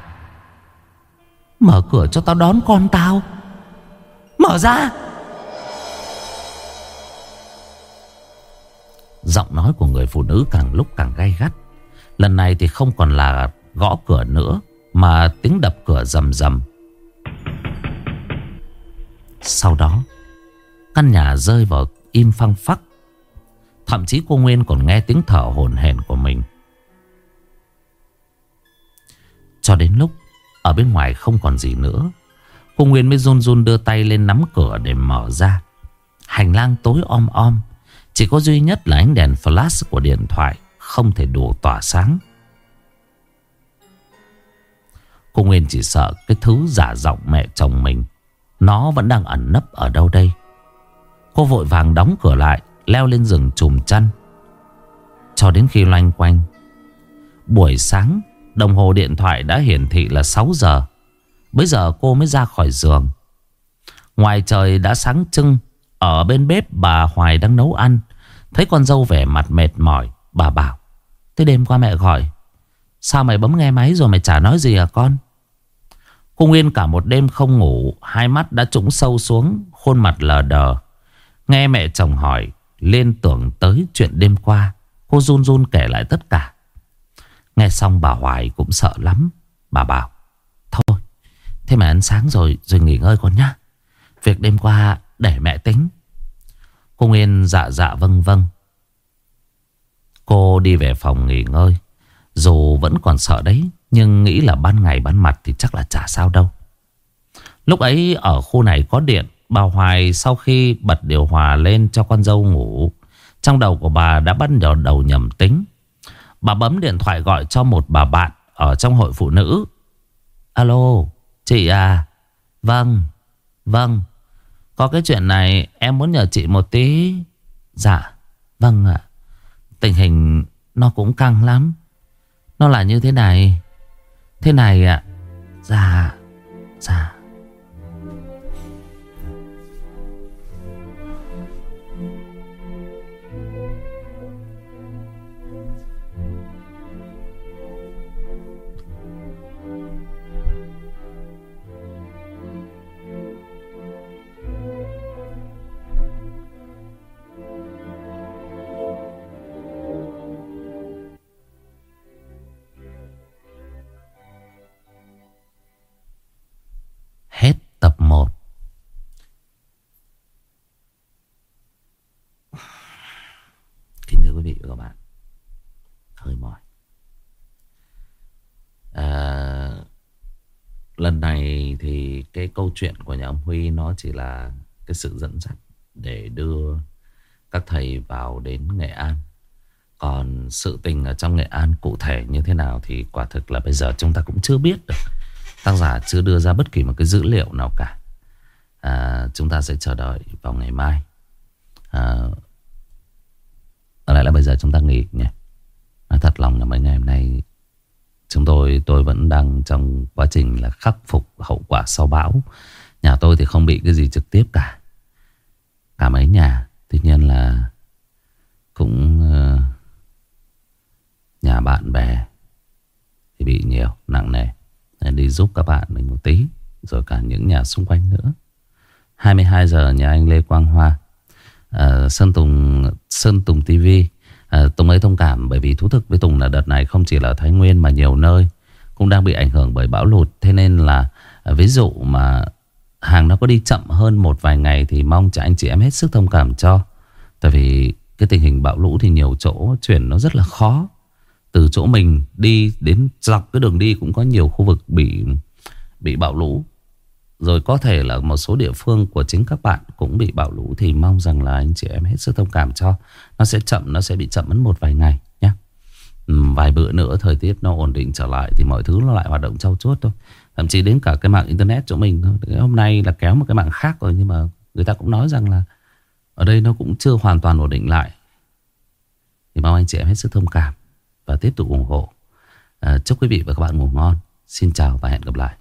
Mở cửa cho tao đón con tao. Mở ra. Giọng nói của người phụ nữ càng lúc càng gay gắt. Lần này thì không còn là gõ cửa nữa, Mà tiếng đập cửa rầm rầm. Sau đó, Căn nhà rơi vào im phăng phắc. Thậm chí cô Nguyên còn nghe tiếng thở hổn hển của mình. Cho đến lúc, Ở bên ngoài không còn gì nữa, Cô Nguyên mới run run đưa tay lên nắm cửa để mở ra. Hành lang tối om om, Chỉ có duy nhất là ánh đèn flash của điện thoại, Không thể đủ tỏa sáng. Cô Nguyên chỉ sợ cái thứ giả giọng mẹ chồng mình, Nó vẫn đang ẩn nấp ở đâu đây. Cô vội vàng đóng cửa lại, Leo lên giường chùm chăn. Cho đến khi loanh quanh, Buổi sáng Đồng hồ điện thoại đã hiển thị là 6 giờ. Bây giờ cô mới ra khỏi giường. Ngoài trời đã sáng trưng, Ở bên bếp bà Hoài đang nấu ăn. Thấy con dâu vẻ mặt mệt mỏi, Bà bảo Thế đêm qua mẹ gọi. Sao mày bấm nghe máy rồi mày chả nói gì à con? Cô Nguyên cả một đêm không ngủ, Hai mắt đã trũng sâu xuống, Khuôn mặt lờ đờ. Nghe mẹ chồng hỏi, Liên tưởng tới chuyện đêm qua, Cô run run kể lại tất cả. Nghe xong bà Hoài cũng sợ lắm. Bà bảo, Thôi, Thế mà ăn sáng rồi rồi nghỉ ngơi con nhá. Việc đêm qua để mẹ tính. Cô Nguyên dạ dạ vâng vâng. Cô đi về phòng nghỉ ngơi. Dù vẫn còn sợ đấy, Nhưng nghĩ là ban ngày ban mặt thì chắc là chả sao đâu. Lúc ấy ở khu này có điện, Bà Hoài sau khi bật điều hòa lên cho con dâu ngủ. Trong đầu của bà đã bắt đầu đầu nhầm tính. Bà bấm điện thoại gọi cho một bà bạn Ở trong hội phụ nữ. Alo, Chị à? Vâng Vâng. Có cái chuyện này, em muốn nhờ chị một tí. Dạ Vâng ạ. Tình hình nó cũng căng lắm. Nó là như thế này. Thế này ạ. Dạ Dạ. Câu chuyện của nhà ông Huy nó chỉ là cái sự dẫn dắt để đưa các thầy vào đến Nghệ An. Còn sự tình ở trong Nghệ An cụ thể như thế nào thì quả thực là bây giờ chúng ta cũng chưa biết được. Tác giả chưa đưa ra bất kỳ một cái dữ liệu nào cả. À, chúng ta sẽ chờ đợi vào ngày mai. À, ở lại là bây giờ chúng ta nghỉ nhé. Nói thật lòng là mấy ngày hôm nay chúng tôi tôi vẫn đang trong quá trình là khắc phục hậu quả sau bão. Nhà tôi thì không bị cái gì trực tiếp cả. Cả mấy nhà. Tuy nhiên là cũng uh, nhà bạn bè thì bị nhiều, nặng nề. Nên đi giúp các bạn mình một tí. Rồi cả những nhà xung quanh nữa. 22 giờ nhà anh Lê Quang Hoa. Uh, Sơn Tùng Sơn Tùng TV à, Tùng ấy thông cảm bởi vì thú thực với Tùng là đợt này không chỉ là Thái Nguyên mà nhiều nơi cũng đang bị ảnh hưởng bởi bão lụt. Thế nên là à, ví dụ mà hàng nó có đi chậm hơn một vài ngày thì mong cho anh chị em hết sức thông cảm cho. Tại vì cái tình hình bão lũ thì nhiều chỗ chuyển nó rất là khó. Từ chỗ mình đi đến dọc cái đường đi cũng có nhiều khu vực bị bị bão lũ. Rồi có thể là một số địa phương của chính các bạn cũng bị bão lũ thì mong rằng là anh chị em hết sức thông cảm cho. Nó sẽ chậm, nó sẽ bị chậm mất một vài ngày nhé. Vài bữa nữa thời tiết nó ổn định trở lại thì mọi thứ nó lại hoạt động trau chuốt thôi. Thậm chí đến cả cái mạng internet chỗ mình thôi. Hôm nay là kéo một cái mạng khác rồi nhưng mà người ta cũng nói rằng là ở đây nó cũng chưa hoàn toàn ổn định lại. Thì mong anh chị em hết sức thông cảm và tiếp tục ủng hộ. À, chúc quý vị và các bạn ngủ ngon. Xin chào và hẹn gặp lại.